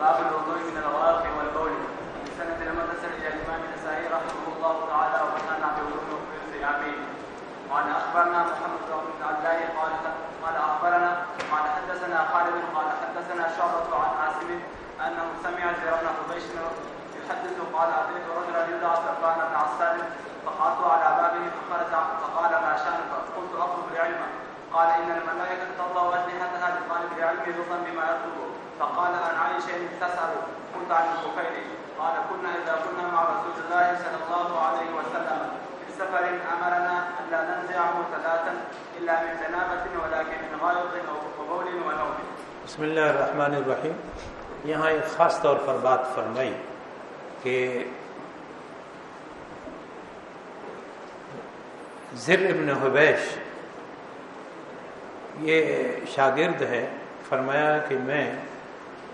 باب الوضوء من الغرق والبول. في سنة المدرسة للإمام النسائي رحمه الله تعالى وكان بوضوء في العامين قال أخبرنا محمد بن عبد الله قال قال أخبرنا قال حدثنا خالد قال حدثنا شعبة عن عاصم أنه سمع زر بن حبيش يحدث قال أتيت رجلا يدعى سفان بن عسال فقعدت على بابه فخرج فقال ما شأنك؟ قلت أطلب العلم. قال إن الملائكة تضع أجنحتها لطالب العلم رضا بما يطلب فقال عن أي شيء تسأل قلت عن الكفيل. قال كنا إذا كنا مع رسول الله صلى الله عليه وسلم في سفر أمرنا ألا ننزعه ثلاثا إلا من جنابة ولكن من غائط وبول ونوم. بسم اللہ الرحمن الرحیم یہاں ایک خاص طور پر بات فرمائی کہ زر ابن حبیش یہ شاگرد ہے، فرمایا کہ میں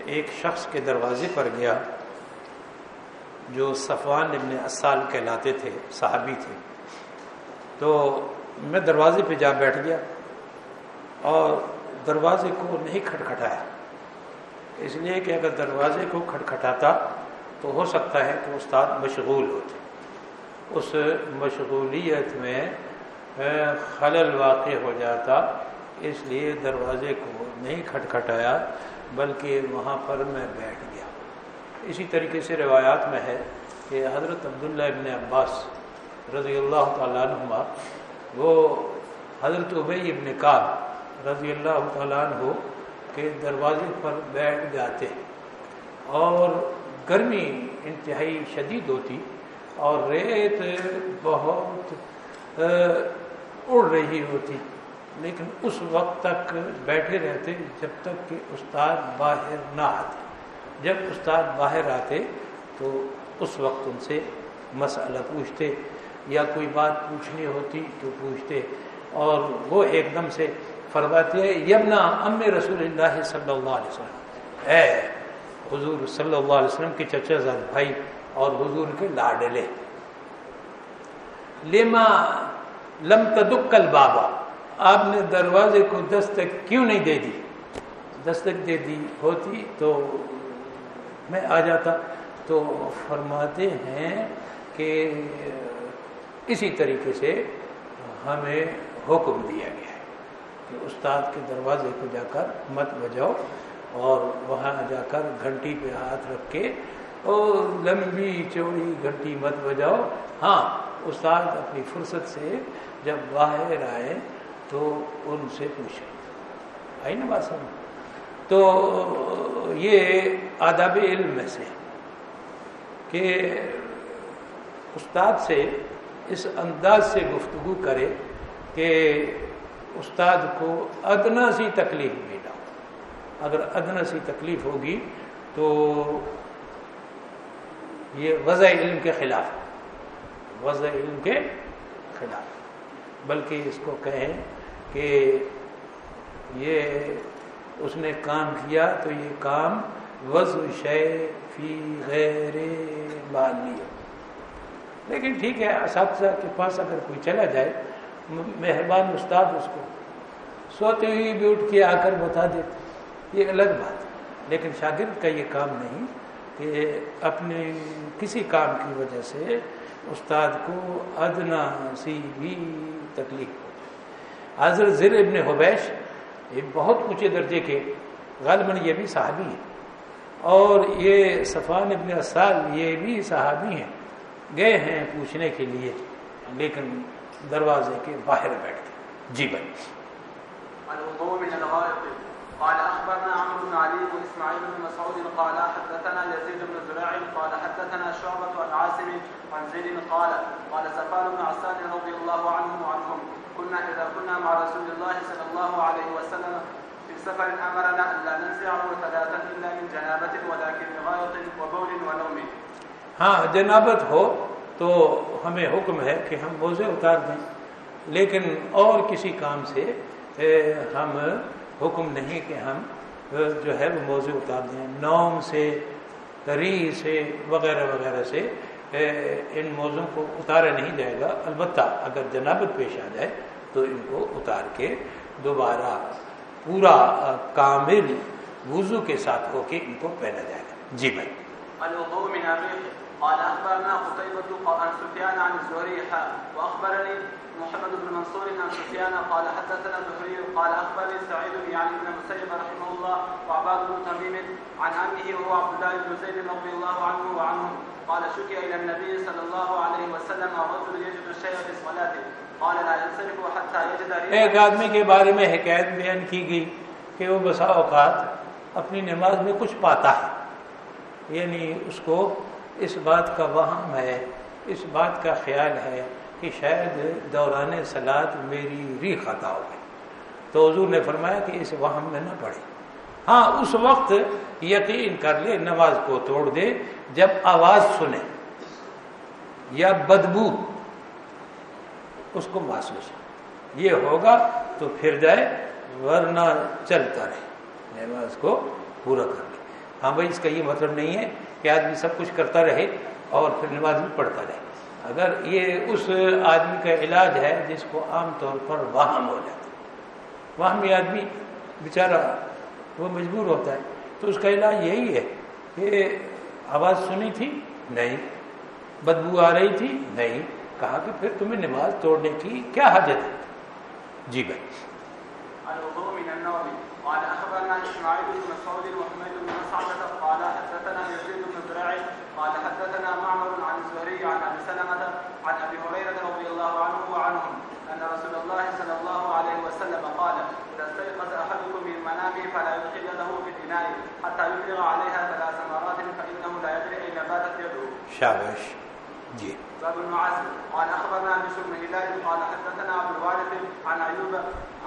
ایک شخص کے دروازے پر گیا جو صفوان ابن اسال کہلاتے تھے، صحابی تھے۔ تو میں دروازے پہ جا بیٹھ گیا اور دروازے کو نہیں کھٹکھٹایا۔ اس لیے کہ اگر دروازے کو کھٹکھٹاتا تو ہو سکتا ہے کہ استاد مشغول ہوتے۔ اس مشغولیت میں خلل واقع ہو جاتا، اس لیے دروازے کو نہیں کھٹکھٹایا۔ بلکہ وہاں پر میں بیٹھ گیا۔ اسی طریقے سے روایات میں ہے کہ حضرت عبداللہ ابن عباس رضی اللہ تعالیٰ عنہ وہ حضرت عبی ابن کاب رضی اللہ تعالیٰ عنہ کے دروازے پر بیٹھ جاتے اور گرمی انتہائی شدید ہوتی اور ریت بہت اڑ رہی ہوتی۔ لیکن اس وقت تک بیٹھے رہتے جب تک کہ استاد باہر نہ آتے۔ جب استاد باہر آتے تو اس وقت ان سے مسئلہ پوچھتے یا کوئی بات پوچھنی ہوتی تو پوچھتے اور وہ ایک دم سے فرماتے یمنا ام رسول اللہ صلی اللہ علیہ وسلم۔ اے حضور صلی اللہ علیہ وسلم کے چچا زاد بھائی اور حضور کے لاڈلے، لما لم تدکل بابا آپ نے دروازے کو دستک کیوں نہیں دے دی؟ دستک دے دی ہوتی تو میں آ جاتا۔ تو فرماتے ہیں کہ اسی طریقے سے ہمیں حکم دیا گیا ہے کہ استاد کے دروازے کو جا کر مت بجاؤ اور وہاں جا کر گھنٹی پہ ہاتھ رکھ کے اور لمبی چوڑی گھنٹی مت بجاؤ۔ ہاں استاد اپنی فرصت سے جب باہر آئے تو ان سے پوچھیں آئی نا بات سمجھ۔ تو یہ آداب علم میں سے کہ استاد سے اس انداز سے گفتگو کرے کہ استاد کو ادنا سی تکلیف بھی نہ ہو۔ اگر ادنا سی تکلیف ہوگی تو یہ وضع علم کے خلاف۔ وضع علم کے خلاف۔ بلکہ اس کو کہیں کہ یہ اس نے کام کیا تو یہ کام وضع شے فی غیر بالی لیکن ٹھیک ہے، اساتذہ کے پاس اگر کوئی چلا جائے، مہربان استاد اس کو سوتے ہوئی بھی اٹھ کے آ کر بتا دیتے یہ الگ بات ہے۔ لیکن شاگرد کا یہ کام نہیں کہ اپنے کسی کام کی وجہ سے استاد کو ادنا سی بھی تکلیف۔ حضرت زر ابن حبیش، یہ بہت اونچے درجے کے غالباً یہ بھی صحابی ہیں۔ اور یہ صفان ابن اسال یہ بھی صحابی ہیں۔ گئے ہیں پوچھنے کے لیے، لیکن دروازے کے باہر بیٹھ گئے۔ جی بھائی۔ قال اخبرنا عمرو بن علي واسماعيل بن مسعود، قال حدثنا يزيد بن زريع قال حدثنا شعبة عن عاصم عن زيد قال قال سفار بن عسان رضي الله عنه وعنهم كنا اذا كنا مع رسول الله صلى الله عليه وسلم في سفر امرنا الا ننزعه ثلاثا الا من جنابة ولكن بغائط وبول ونوم. ہاں جنابت ہو تو ہمیں حکم ہے کہ ہم موزے اتار دیں۔ لیکن اور کسی کام سے ہم حکم نہیں کہ ہم جو ہے وہ موزے اتار دیں۔ نوم سے ری سے، وغیرہ وغیرہ سے۔ ان موضوع کو اتارا نہیں جائے گا۔ البتہ اگر جنابت پیش آ جائے تو ان کو اتار کے دوبارہ پورا کامل وضو کے ساتھ ہو کے ان کو پہنا جائے گا۔ جی بھائی۔ الوضوء من قال اخبرنا قتيبة عن سفيان عن الزهري حاء واخبرني محمد بن منصور عن سفيان قال حدثنا الزهري قال اخبرني سعيد يعني ابن مسيب رحمه الله وعباد بن تميم عن امه وهو عبد الله بن زيد رضي الله عنه وعنهم قال شكي الى النبي صلى الله عليه وسلم الرجل يجد الشيء في صلاته. قال لا ينصرف حتى يجد ایک آدمی کے بارے میں حکایت بیان کی گئی کہ وہ بسا اوقات اپنی نماز میں کچھ پاتا ہے یعنی اس کو اس بات کا وہم ہے، اس بات کا خیال ہے کہ شاید دوران سلاد میری ری خطا ہو گئی۔ تو حضور نے فرمایا کہ اس وہم میں نہ پڑے۔ ہاں اس وقت یقین کر لے، نماز کو توڑ دے، جب آواز سنے یا بدبو اس کو محسوس ہو۔ یہ ہوگا تو پھر جائے، ورنہ چلتا رہے۔ نماز کو پورا کر لے۔ ہاں بھائی، اس کا یہ مطلب نہیں ہے کہ آدمی سب کچھ کرتا رہے اور پھر نماز بھی پڑھتا رہے۔ اگر یہ اس آدمی کا علاج ہے جس کو عام طور پر واہم ہو جاتا ہے۔ واہمی آدمی بیچارہ وہ مجبور ہوتا ہے۔ تو اس کا علاج یہی ہے کہ آواز سنی تھی؟ نہیں۔ بدبو آ رہی تھی؟ نہیں۔ کہا کہ پھر تمہیں نماز توڑنے کی کیا حاجت ہے؟ جی بھائی۔ قال اخبرنا اسماعيل بن مسعود وحميد بن مسعدة قال حدثنا يزيد قال حدثنا معمر عن الزهري عن أبي سلمة عن أبي هريرة رضي الله عنه وعنهم أن رسول الله صلى الله عليه وسلم قال إذا استيقظ أحدكم من منامه فلا يدخل يده في الاناء حتى يفرغ عليها ثلاث مرات فإنه لا يدري أين باتت يده. شابش. جی باب المعازم قال أخبرنا بشر بن هلال. قال حدثنا أبو الوارث عن أيوب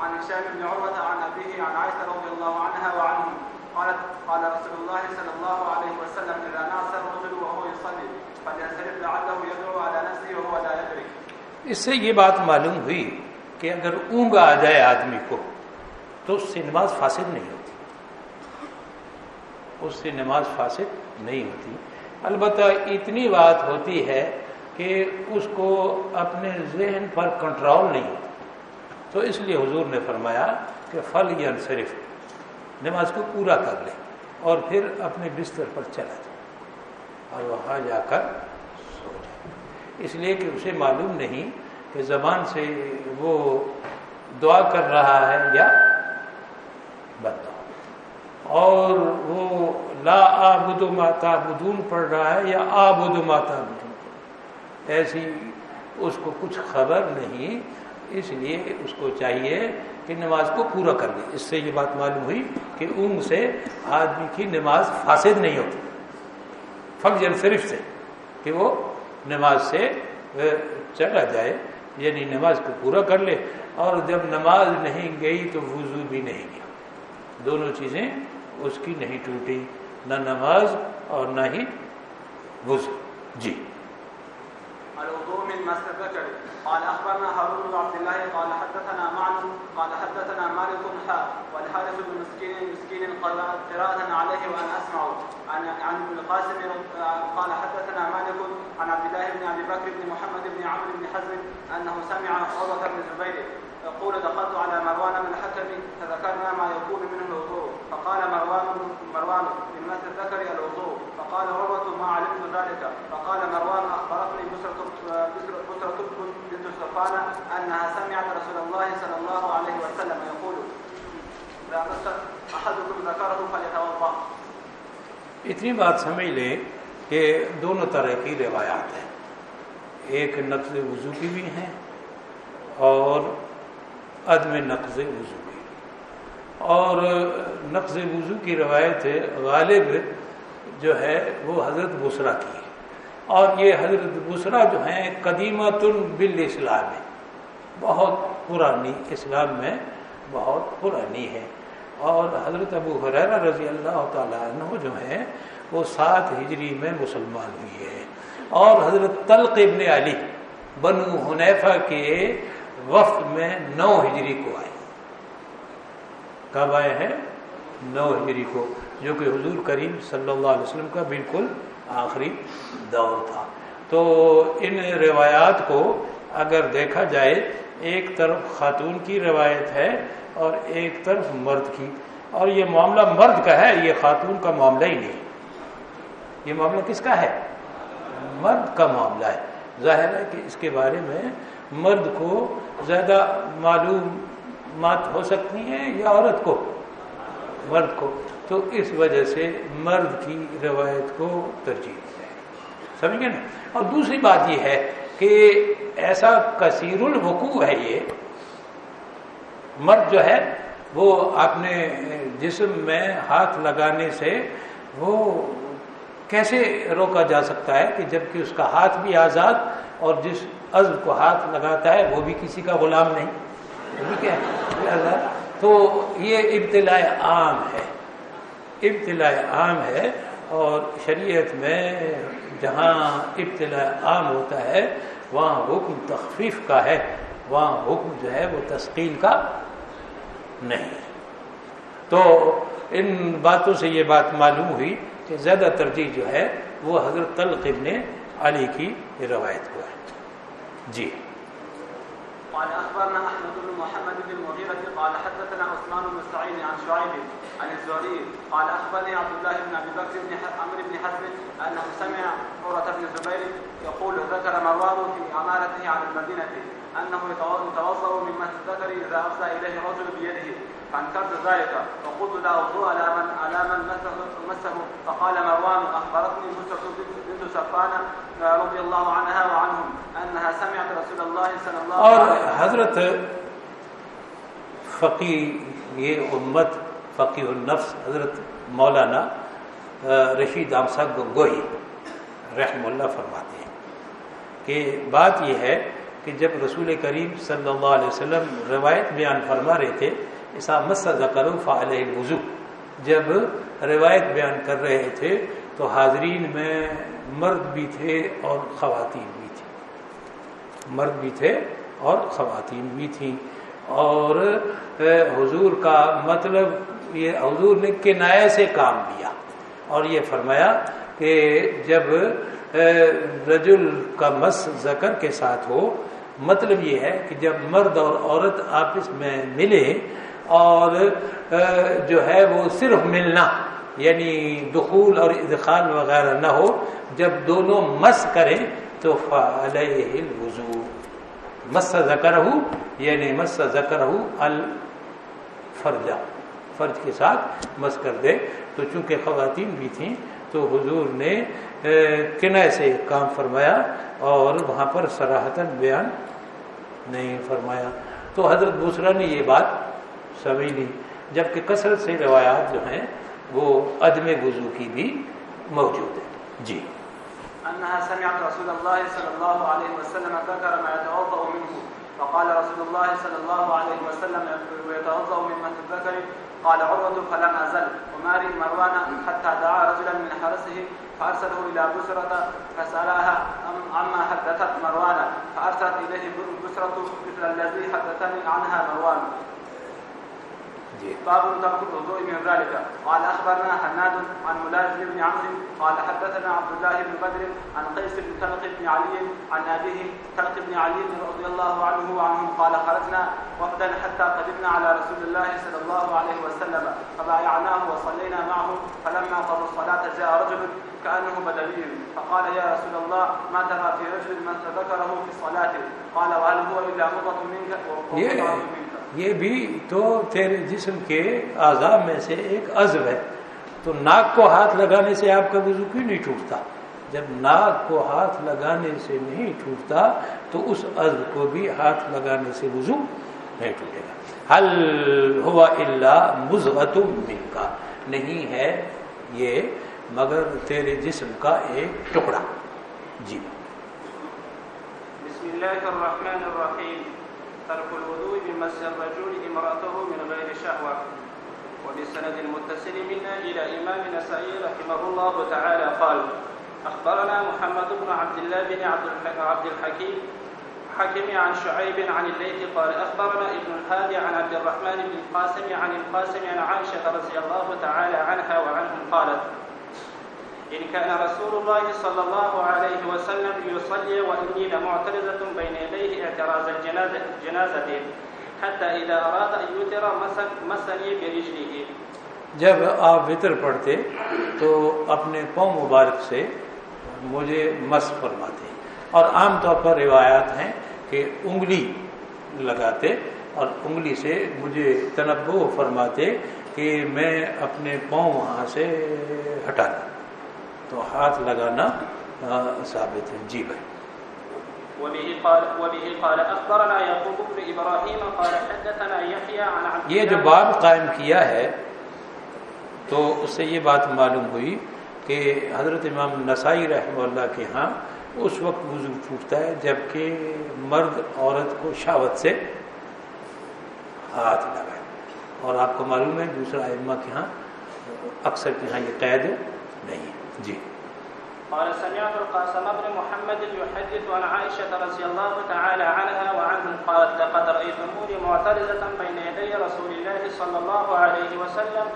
عن هشام بن عروة عن أبيه عن عائشة رضي الله عنها وعنهم قالت، قال رسول الله صلى الله عليه وسلم اذا نعس الرجل وهو يصلي فلينصرف لعله يدعو على نفسه وهو لا يدري. اس سے یہ بات معلوم ہوئی کہ اگر اونگ آ جائے آدمی کو، تو اس سے نماز فاسد نہیں ہوتی۔ اس سے نماز فاسد نہیں ہوتی۔ البتہ اتنی بات ہوتی ہے کہ اس کو اپنے ذہن پر کنٹرول نہیں ہوتا۔ تو اس لیے حضور نے فرمایا کہ فل یا صرف نماز کو پورا کر لے اور پھر اپنے بستر پر چلا جائے اور وہاں جا کر سو جائے۔ اس لیے کہ اسے معلوم نہیں کہ زبان سے وہ دعا کر رہا ہے یا بندہ۔ اور وہ لا آبد ما تعبدون پڑھ رہا ہے یا آبد ما تعبدون۔ ایسی اس کو کچھ خبر نہیں اس لیے اس کو چاہیے کہ نماز کو پورا کر لے اس سے یہ بات معلوم ہوئی کہ اونگ سے آدمی کی نماز فاسد نہیں ہوتی۔ فخر صرف سے کہ وہ نماز سے چلا جائے یعنی نماز کو پورا کر لے۔ اور جب نماز نہیں گئی تو وضو بھی نہیں گیا دونوں چیزیں اس کی نہیں ٹوٹی نہ نماز اور نہ ہی وضو۔ جی۔ الوضوء من مس الذكر قال أخبرنا هارون بن عبد الله قال حدثنا معن قال حدثنا مالك حا والحارث بن مسكين مسكين قراءة عليه وأنا أسمع. عن عن ابن القاسم قال حدثنا مالك عن عبد الله بن أبي بكر بن محمد بن عمرو بن حزم أنه سمع عروة بن الزبير يقول دخلت على مروان بن الحكم فذكرنا ما يكون منه الوضوء. فقال مروان مروان من مس الذكر الوضوء. فقال عروة ما علمت ذلك. فقال مروان أخبرتني بسرة بسرة بنت صفان انها سمعت رسول الله صلى الله عليه وسلم يقول اذا مس احدكم ذكره فليتوضا اتنی بات سمجھ لیں کہ دونوں طرح کی روایات ہیں۔ ایک نقض وضو کی بھی ہیں اور عدم نقض وضو کی۔ اور نقض وضو کی روایت غالب جو ہے وہ حضرت بسرا کی ہے۔ اور یہ حضرت بسرا جو ہیں قدیمت بال اسلام ہے بہت پرانی اسلام میں بہت پرانی ہے۔ اور حضرت ابو حریرہ رضی اللہ تعالیٰ عنہ جو ہیں، وہ سات ہجری میں مسلمان ہوئی ہے اور حضرت طلق ابن علی بنو حنیفہ کے وفد میں نو ہجری کو آئے۔ کب آئے ہیں؟ نو ہجری کو، جو کہ حضور کریم صلی اللہ علیہ وسلم کا بالکل آخری دور تھا۔ تو ان روایات کو اگر دیکھا جائے، ایک طرف خاتون کی روایت ہے اور ایک طرف مرد کی۔ اور یہ معاملہ مرد کا ہے، یہ خاتون کا معاملہ ہی نہیں۔ یہ معاملہ کس کا ہے؟ مرد کا معاملہ ہے۔ ظاہر ہے کہ اس کے بارے میں مرد کو زیادہ معلومات ہو سکتی ہیں یا عورت کو۔ مرد کو، تو اس وجہ سے مرد کی روایت کو ترجیح ہے سمجھ گئے نا؟ اور دوسری بات یہ ہے کہ ایسا کثیر الوقوع ہے یہ۔ مرد جو ہے، وہ اپنے جسم میں ہاتھ لگانے سے وہ کیسے روکا جا سکتا ہے کہ جبکہ اس کا ہاتھ بھی آزاد اور جس عزم کو ہاتھ لگاتا ہے، وہ بھی کسی کا غلام نہیں؟ ٹھیک ہے؟ تو یہ ابتلاء عام ہے۔ ابتلاء عام ہے اور شریعت میں جہاں ابتلاء عام ہوتا ہے، وہاں حکم تخفیف کا ہے۔ وہاں حکم جو ہے وہ تسکیل کا نہیں۔ تو ان باتوں سے یہ بات معلوم ہوئی کہ زیادہ ترجیح جو ہے وہ حضرت طلق ابن علی کی روایت کو ہے جی۔ قال أخبرنا أحمد بن محمد بن المغيرة قال حدثنا عثمان بن سعيد عن شعيب عن الزهري قال أخبرني عبد الله بن أبي بكر بن عمرو بن حزم أنه سمع عروة بن الزبير يقول ذكر مروان في أمارته على المدينة أنه يتوضأ من مس الذكر إذا أفضى إليه رجل بيده فانكرت ذلك فقلت لا وضوء على من على من مسه فقال مروان اخبرتني مسه بنت سفان رضي الله عنها وعنهم انها سمعت رسول الله صلى الله عليه اور وسلم. حضرت فقی یہ امت فقی النفس حضرت مولانا رشید صاحب گوئی رحم اللہ فرماتے ہیں کہ بات یہ ہے کہ جب رسول کریم صلی اللہ علیہ وسلم روایت بیان فرما رہے تھے ایسا مسد کرو وضو جب روایت بیان کر رہے تھے تو حاضرین میں مرد بھی تھے اور خواتین بھی تھیں۔ مرد بھی تھے اور خواتین بھی تھیں۔ اور حضور کا مطلب یہ حضور نے کنایا سے کام لیا۔ اور یہ فرمایا کہ جب رجل کا مس ذکر کے ساتھ ہو مطلب یہ ہے کہ جب مرد اور عورت آپس میں ملے اور جو ہے وہ صرف ملنا یعنی دخول اور ادخال وغیرہ نہ ہو، جب دونوں مس کریں تو فعلیہ الوضو مس ذکر ہو یعنی مس ذکر ہو الفرجا فرج کے ساتھ مس کر دے تو چونکہ خواتین بھی تھیں، تو حضور نے کنائے سے کام فرمایا اور وہاں پر سراہتاً بیان نہیں فرمایا۔ تو حضرت دوسرا نے یہ بات سمجھ لی۔ جبکہ کثرت سے روایات جو ہیں، وہ عدم وضو کی بھی موجود ہے جی۔ انها سمعت رسول الله صلى الله عليه وسلم ذكر ما يتوضا منه، فقال رسول الله صلى الله عليه وسلم يتوضا من مس الذكر قال عروة فلم أزل أماري مروان حتى دعا رجلا من حرسه، فأرسله إلى بسرة فسألها عما حدثت مروان؟ فأرسلت إليه بسرة مثل الذي حدثني عنها مروان۔ باب ترك الوضوء من ذلك. قال أخبرنا حناد عن ملازم بن عمرو. قال حدثنا عبد الله بن بدر عن قيس بن طلق بن علي عن أبيه طلق بن علي رضي الله عنه وعنهم قال خرجنا وفدا حتى قدمنا على رسول الله صلى الله عليه وسلم فبايعناه وصلينا معه. فلما قضوا الصلاة جاء رجل كأنه بدوي. فقال يا رسول الله ما ترى في رجل من تذكره في الصلاة؟ قال وهل هو إلا مضغه منك؟ ومضغه منك یہ بھی تو تیرے جسم کے اعضاء میں سے ایک عزب ہے۔ تو ناک کو ہاتھ لگانے سے آپ کا وضو کیوں نہیں ٹوٹتا؟ جب ناک کو ہاتھ لگانے سے نہیں ٹوٹتا، تو اس عزب کو بھی ہاتھ لگانے سے وضو نہیں ٹوٹے گا۔ حل ہوا اللہ مزغت من کا نہیں ہے یہ، مگر تیرے جسم کا ایک ٹکڑا۔ جی۔ بسم الله الرحمن الرحيم ترك الوضوء بمس الرجل إمرأته من غير شهوة. وبالسند المتصل منا إلى إمام نسائي رحمه الله تعالى قال أخبرنا محمد بن عبد الله بن عبد الحكيم حكم عن شعيب عن الليث قال أخبرنا ابن الهادي عن عبد الرحمن بن القاسم عن القاسم عن عائشة رضي الله تعالى عنها وعنهم قالت إن كان رسول الله صلى الله عليه وسلم يصلي وإني لمعترضة بين يديه اعتراض الجنازة جنازته حتى إذا أراد أن يوتر مسني برجله. جب آپ وطر پڑھتے تو اپنے پاؤں مبارک سے مجھے مس فرماتے اور عام طور پر روایات ہیں کہ انگلی لگاتے اور انگلی سے مجھے تنبو فرماتے کہ میں اپنے پاؤں وہاں سے ہٹانا تو ہاتھ لگانا ثابت ہے۔ جی بھائی۔ وبه قال وبه قال اخبرنا يعقوب بن ابراهيم قال حدثنا يحيى عن عبد یہ جو باب قائم کیا ہے تو اس سے یہ بات معلوم ہوئی کہ حضرت امام نسائی رحمہ اللہ کے ہاں اس وقت وضو ٹوٹتا ہے جبکہ مرد عورت کو شاوت سے ہاتھ لگائے۔ اور آپ کو معلوم ہے دوسرا ائمہ کے ہاں اکثر کے ہاں یہ قید نہیں ہے۔ جی۔ قال سمعت القاسم بن محمد يحدث عن عائشة رضي الله تعالى عنها وعنهم قالت لقد رأيتموني معترضة بين يدي رسول الله صلى الله عليه وسلم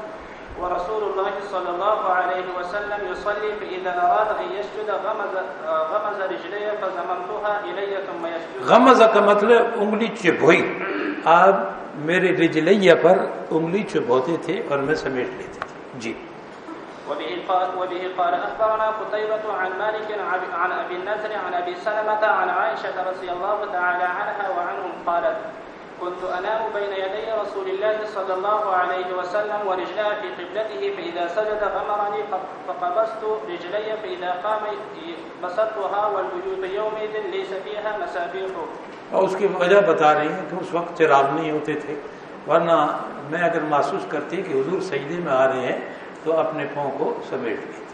ورسول الله صلى الله عليه وسلم يصلي فإذا أراد أن يسجد غمز, غمز رجلي فزممتها إلي ثم يسجد غمز کا مطلب انگلی چپ ہوئی۔ آپ میرے رجلیہ پر انگلی چپ ہوتے تھے اور میں سمیٹ لیتے تھے۔ جی۔ وبه قال وبه قال اخبرنا قتيبة عن مالك عن ابي النذر عن ابي سلمة عن عائشة رضي الله تعالى عنها وعنهم قالت كنت أنام بين يدي رسول الله صلى الله عليه وسلم ورجلها في قبلته، فإذا سجد غمرني فقبست رجلي، فإذا قام بسطتها والبيوت يومئذ ليس فيها مسابيح. اور اس کی وجہ بتا رہی ہیں کہ اس وقت چراغ نہیں ہوتے تھے، ورنہ میں اگر محسوس کرتی کہ حضور سجدے میں آ رہے ہیں تو اپنے پاؤں کو سمیٹ لیتے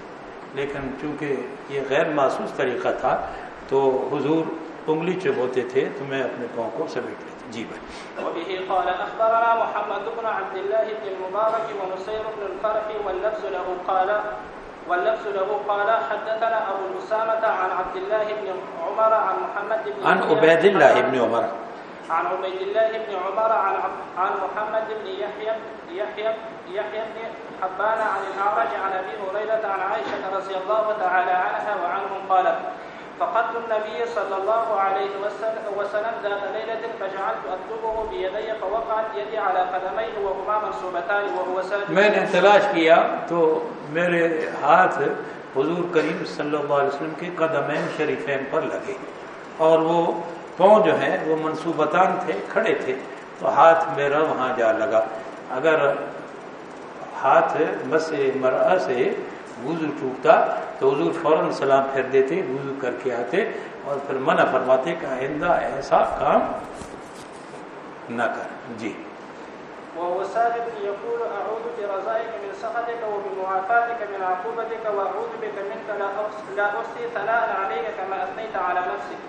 لیکن چونکہ یہ غیر محسوس طریقہ تھا تو حضور انگلی چبوتے تھے تو میں اپنے پاؤں کو سمیٹ لیتا۔ جی بھائی۔ وبه قال اخبرنا محمد بن عبد الله بن المبارك ونصير بن الفرح واللفظ له قال واللفظ له قال حدثنا ابو الاسامه عن عبد الله بن عمر عن محمد بن عن عبيد الله بن عمر. عن عبيد الله بن عمر عن عن محمد بن يحيى يحيى يحيى بن حبان عن الاعرج عن ابي هريره عن عائشه رضي الله تعالى عنها وعنهم قالت، فقدت النبي صلى الله عليه وسلم ذات ليلة فجعلت أطلبه بيدي فوقعت يدي على قدميه وهما منصوبتان وهو ساجد میں نے تلاش کیا تو میرے ہاتھ حضور کریم صلی اللہ علیہ وسلم کے قدمین شریفین پر لگے اور وہ پاؤں جو ہیں وہ منصوبتان تھے، کھڑے تھے تو ہاتھ میرا وہاں جا لگا۔ اگر ہاتھ مس مرا سے وضو ٹوٹتا تو حضور فوراً سلام پھیر دیتے، وضو کر کے آتے اور پھر منع فرماتے کہ آئندہ ایسا کام نہ کر۔ جی۔ وهو ساجد يقول، أعوذ برزائك من سخطك وبمعافاتك من عقوبتك، وأعوذ بك منك لا أحصي ثناء عليك كما أثنيت على نفسك.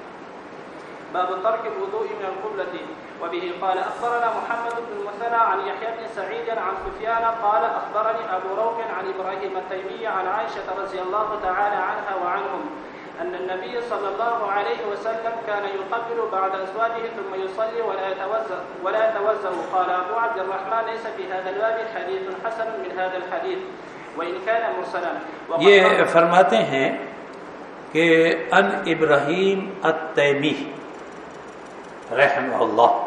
باب ترك الوضوء من القبلة. وبه قال أخبرنا محمد بن المثنى عن يحيى بن سعيد عن سفيان قال أخبرني أبو روح عن إبراهيم التيمي عن عائشة رضي الله تعالى عنها وعنهم أن النبي صلى الله عليه وسلم كان يقبل بعد أزواجه ثم يصلي ولا يتوزأ ولا يتوزأ. قال أبو عبد الرحمن ليس في هذا الباب حديث حسن من هذا الحديث. وإن كان مرسلا. یہ فرماتے ہیں کہ ان ابراہیم التیمی رحمہ اللہ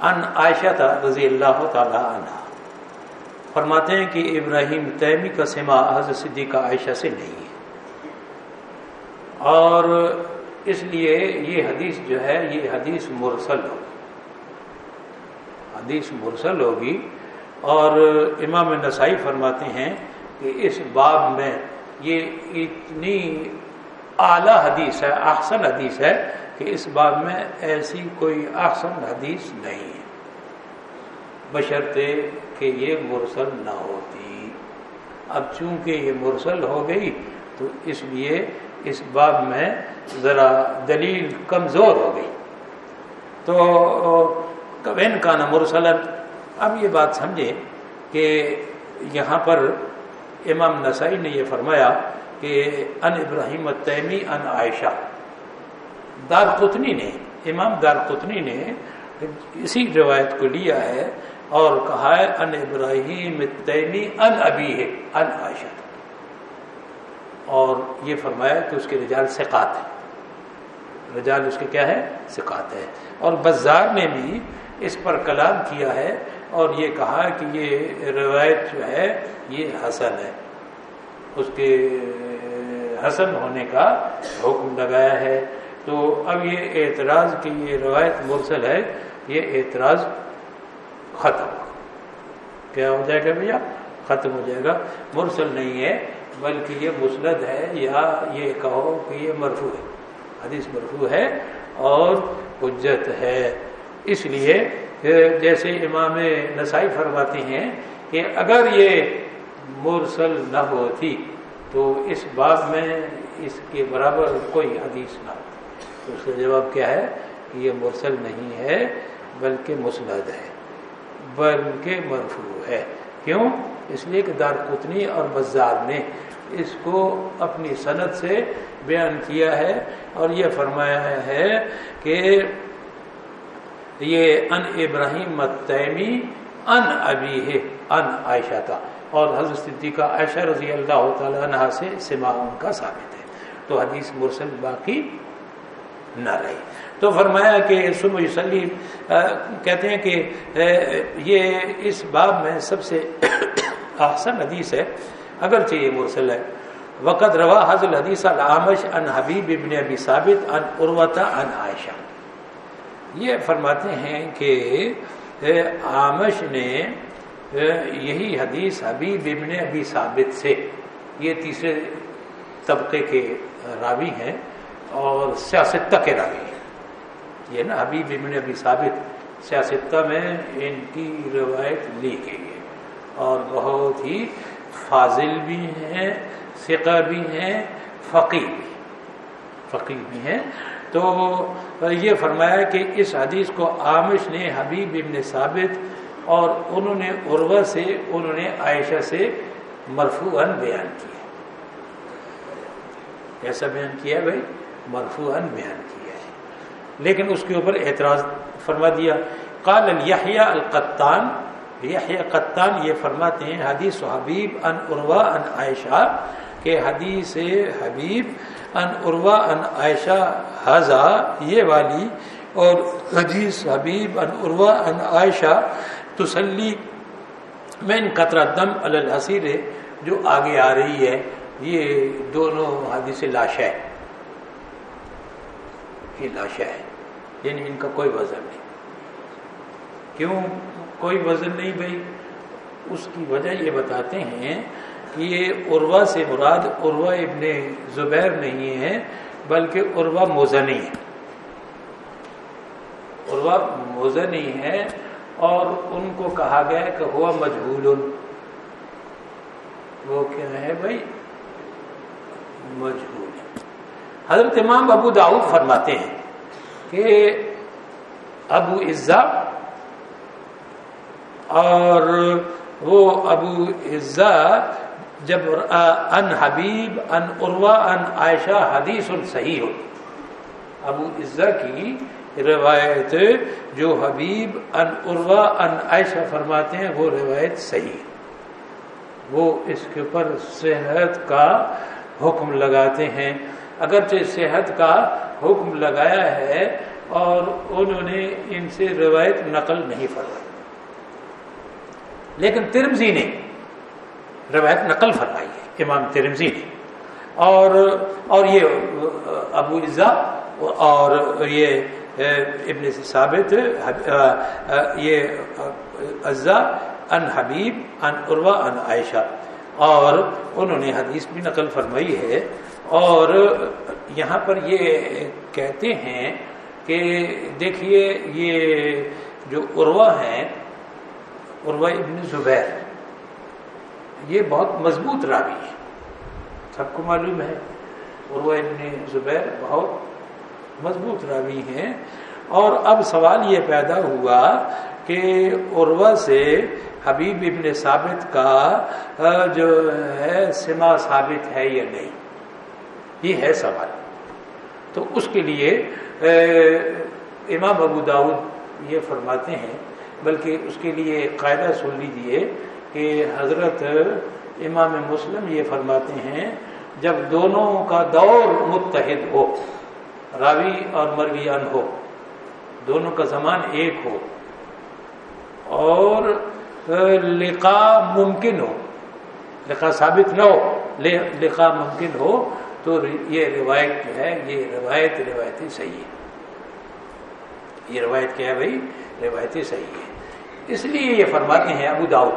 ان عائشہ رضی اللہ تعالی عنہ۔ فرماتے ہیں کہ ابراہیم تیمی کا سما حضرت صدیقہ عائشہ سے نہیں ہے۔ اور اس لیے یہ حدیث جو ہے، یہ حدیث مرسل ہوگی۔ حدیث مرسل ہوگی۔ اور امام نسائی فرماتے ہیں کہ اس باب میں یہ اتنی اعلیٰ حدیث ہے، احسن حدیث ہے کہ اس باب میں ایسی کوئی احسن حدیث نہیں ہے۔ بشرطے کہ یہ مرسل نہ ہوتی۔ اب چونکہ یہ مرسل ہو گئی تو اس لیے اس باب میں ذرا دلیل کمزور ہو گئی۔ تو کبین کا نا مرسل اب یہ بات سمجھے کہ یہاں پر امام نسائی نے یہ فرمایا کہ ان ابراہیم تیمی ان عائشہ۔ دار قطنی نے، امام دار قطنی نے اسی روایت کو لیا ہے اور کہا ہے، ان ابراہیم تیمی ان ابی ہے ان عائشہ۔ اور یہ فرمایا کہ اس کے رجال سقات ہے رجال اس کے کیا ہے سقات ہے اور بزار نے بھی اس پر کلام کیا ہے اور یہ کہا کہ یہ روایت جو ہے، یہ حسن ہے۔ اس کے حسن ہونے کا حکم لگایا ہے۔ تو اب یہ اعتراض کہ یہ روایت مرسل ہے، یہ اعتراض ختم۔ کیا ہو جائے گا بھیا؟ ختم ہو جائے گا۔ مرسل نہیں ہے، بلکہ یہ مسند ہے یا یہ کہو کہ یہ مرفوع ہے۔ حدیث مرفوع ہے اور حجت ہے۔ اس لیے جیسے امام نسائی فرماتے ہیں کہ اگر یہ مرسل نہ ہوتی تو اس باب میں اس کے برابر کوئی حدیث نہ تو اس کا جواب کیا ہے کہ یہ مرسل نہیں ہے، بلکہ مسند ہے، بلکہ مرفوع ہے۔ کیوں؟ اس لیے کہ دار قطنی اور بزار نے اس کو اپنی صنعت سے بیان کیا ہے اور یہ فرمایا ہے کہ یہ ان ابراہیم متیمی ان ابی ہے ان عائشہ کا اور حضرت صدیقہ عائشہ رضی اللہ تعالیٰ عنہ سے سما ان کا ثابت ہے۔ تو حدیث مرسل باقی نہ رہی تو فرمایا کہ سم وسلیم کہتے ہیں کہ یہ اس باب میں سب سے احسن حدیث ہے۔ اگرچہ یہ مرسل ہے۔ وقت روا حضل حدیث العامش ان حبیب ابن ابی ثابت ان عروتا ان عائشہ۔ یہ فرماتے ہیں کہ آمش نے یہی حدیث حبیب ابن ابی ثابت سے، یہ تیسرے طبقے کے راوی ہیں۔ اور سیاستہ کے راوی ہیں۔ یہ نا حبیب ابن ابی ثابت سیاستہ میں ان کی روایت لی گئی ہے۔ اور بہت ہی فاضل بھی ہیں فقہ بھی ہیں فقی بھی فقی بھی ہیں۔ تو یہ فرمایا کہ اس حدیث کو عامش نے حبیب ابن ثابت اور انہوں نے عروا سے، انہوں نے عائشہ سے مرفوعاً بیان کیا۔ کیسا بیان کیا بھائی؟ مرفوعاً بیان کیا ہے۔ لیکن اس کے اوپر اعتراض فرما دیا۔ قال الیحیٰ القطان یحییٰ قطان یہ فرماتے ہیں، حدیث و حبیب ان عروا ان عائشہ کہ حدیث حبیب ان عروا ان عائشہ حضا، یہ والی، اور حدیث حبیب ان عروا ان عائشہ، تسلی میں ان قطرہ دم الحصیر، جو آگے آ رہی ہے۔ یہ دونوں حدیث لاشا ہے یہ لاشا ہے۔ یعنی ان کا کوئی وزن نہیں۔ کیوں؟ کوئی وزن نہیں بھائی۔ اس کی وجہ یہ بتاتے ہیں کہ یہ عروا سے مراد عروا ابن زبیر نہیں ہے، بلکہ عروا موزنی ہے۔ عروا موزنی ہے اور ان کو کہا گیا کہ ہوا مجبول وہ کیا ہے بھائی؟ مجبول حضرت امام ابو داؤد فرماتے ہیں کہ ابو عزا اور وہ ابو عزا جب ان حبیب، ان عروا ان عائشہ حدیث صحیح ہو۔ ابو عزا کی روایت جو حبیب، ان عروا ان عائشہ فرماتے ہیں، وہ روایت صحیح وہ اس کے اوپر صحت کا حکم لگاتے ہیں۔ اگرچہ صحت کا حکم لگایا ہے اور انہوں نے ان سے روایت نقل نہیں فرمائی۔ لیکن ترمزی نے روایت نقل فرمائی ہے، امام ترمزی نے۔ اور اور یہ ابو عزا اور یہ ابن ثابت، یہ اجزا ان حبیب ان عروا ان عائشہ۔ اور انہوں نے حدیث بھی نقل فرمائی ہے اور یہاں پر یہ کہتے ہیں کہ دیکھیے یہ جو عروا ہیں عروا ابن زبیر، یہ بہت مضبوط راوی ہے۔ سب کو معلوم ہے عروا ابن زبیر بہت مضبوط راوی ہیں۔ اور اب سوال یہ پیدا ہوا کہ عروا سے حبیب ابن ثابت کا جو ہے، سما ثابت ہے یا نہیں؟ یہ ہے سوال۔ تو اس کے لیے امام ابو داود یہ فرماتے ہیں، بلکہ اس کے لیے قاعدہ سن لیجیے کہ حضرت امام مسلم یہ فرماتے ہیں، جب دونوں کا دور متحد ہو، راوی اور مرویان ہو، دونوں کا زمان ایک ہو، اور لقا ممکن ہو لقا ثابت نہ ہو لقا ممکن ہو تو یہ روایت جو ہے، یہ روایت روایتی صحیح ہے۔ یہ روایت کیا ہے بھائی؟ روایتی صحیح ہے۔ اس لیے یہ فرماتے ہیں ابو داؤد۔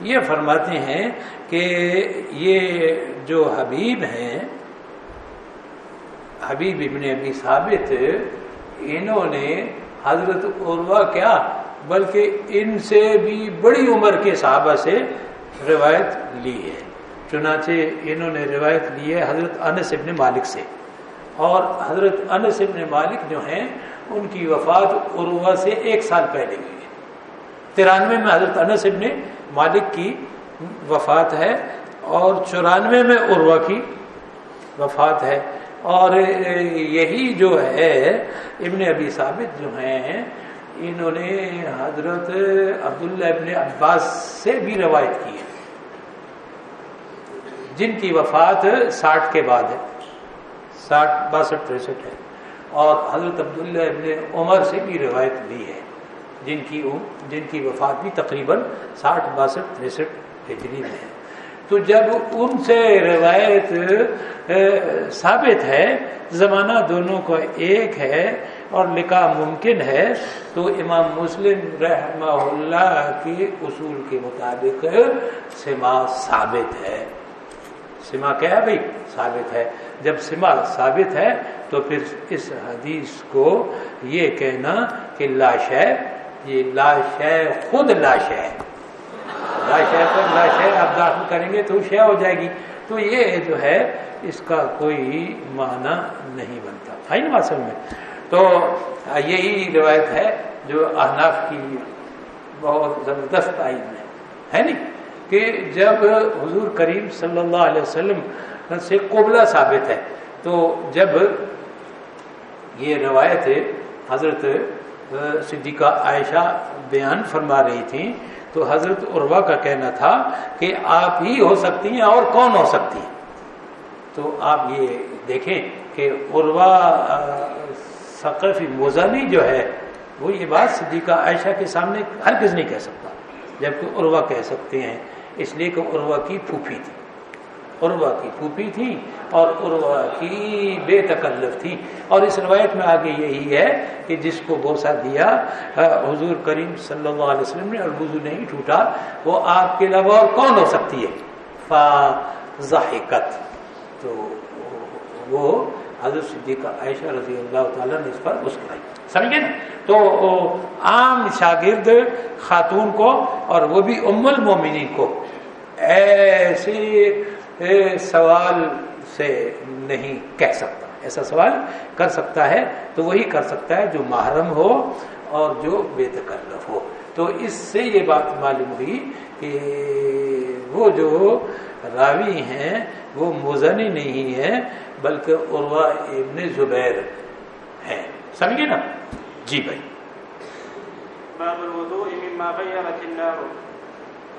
یہ فرماتے ہیں کہ یہ جو حبیب ہیں، حبیب ابن ابی ثابت، انہوں نے حضرت عروا کیا؟ بلکہ ان سے بھی بڑی عمر کے صحابہ سے روایت لی ہے۔ چنانچہ انہوں نے روایت لی ہے حضرت انس ابن مالک سے۔ اور حضرت انس ابن مالک جو ہیں، ان کی وفات عروا سے ایک سال پہلے ہوئی ہے۔ ترانوے میں حضرت انس ابن مالک کی وفات ہے اور چورانوے میں عروا کی وفات ہے۔ اور یہی جو ہے، ابن ابی ثابت جو ہیں، انہوں نے حضرت عبداللہ ابن عباس سے بھی روایت کی ہے۔ جن کی وفات ساٹھ کے بعد ہے۔ ساٹھ، باسٹھ، تریسٹھ ہے۔ اور حضرت عبداللہ ابن عمر سے بھی روایت لی ہے۔ جن کی جن کی وفات بھی تقریباً ساٹھ، باسٹھ، تریسٹھ ہجری میں ہے۔ تو جب ان سے روایت ثابت ہے، زمانہ دونوں کا ایک ہے اور لکھا ممکن ہے، تو امام مسلم رحمہ اللہ کے اصول کے مطابق سما ثابت ہے۔ سما کیا ہے بھائی؟ ثابت ہے۔ جب سما ثابت ہے تو پھر اس حدیث کو یہ کہنا کہ لاش ہے یہ لاش ہے خود لاش ہے۔ لاش ہے پر لاش ہے آپ داخل کریں گے تو شے ہو جائے گی۔ تو یہ جو ہے، اس کا کوئی معنی نہیں بنتا۔ ہے نا میں؟ تو یہی روایت ہے جو احناف کی بہت زبردست آئی میں ہے نہیں؟ کہ جب حضور کریم صلی اللہ علیہ وسلم سے قبلہ ثابت ہے، تو جب یہ روایت حضرت صدیقہ عائشہ بیان فرما رہی تھیں، تو حضرت عروا کا کہنا تھا کہ آپ ہی ہو سکتی ہیں اور کون ہو سکتی ہیں؟ تو آپ یہ دیکھیں کہ عروا ثقافی موزانی جو ہے، وہ یہ بات صدیقہ عائشہ کے سامنے ہر کس نہیں کہہ سکتا، جبکہ عروا کہہ سکتے ہیں اس لیے کہ عروا کی پھوپھی تھی۔ عروا کی پھوپھی تھی اور عروا کی بے تکلف تھی۔ اور اس روایت میں آگے یہی ہے کہ جس کو بوسا دیا حضور کریم صلی اللہ علیہ وسلم نے اور وضو نہیں ٹوٹا، وہ آپ کے علاوہ اور کون ہو سکتی ہے؟ فا ذائقت تو وہ حضرت صدیقہ عائشہ رضی اللہ تعالیٰ نے اس پر مسکرائی سمجھے نا؟ تو عام شاگرد خاتون کو اور وہ بھی ام المومنین کو۔ ایسے سوال سے نہیں کہہ سکتا۔ ایسا سوال کر سکتا ہے تو وہی کر سکتا ہے جو محرم ہو اور جو بے تکلف ہو۔ تو اس سے یہ بات معلوم ہوئی کہ وہ جو راوی ہیں، وہ مزنی نہیں ہے بلکہ عروا ابن زبیر ہے سمجھے نا؟ جی بھائی۔ باب الوضوء مما غيرت النار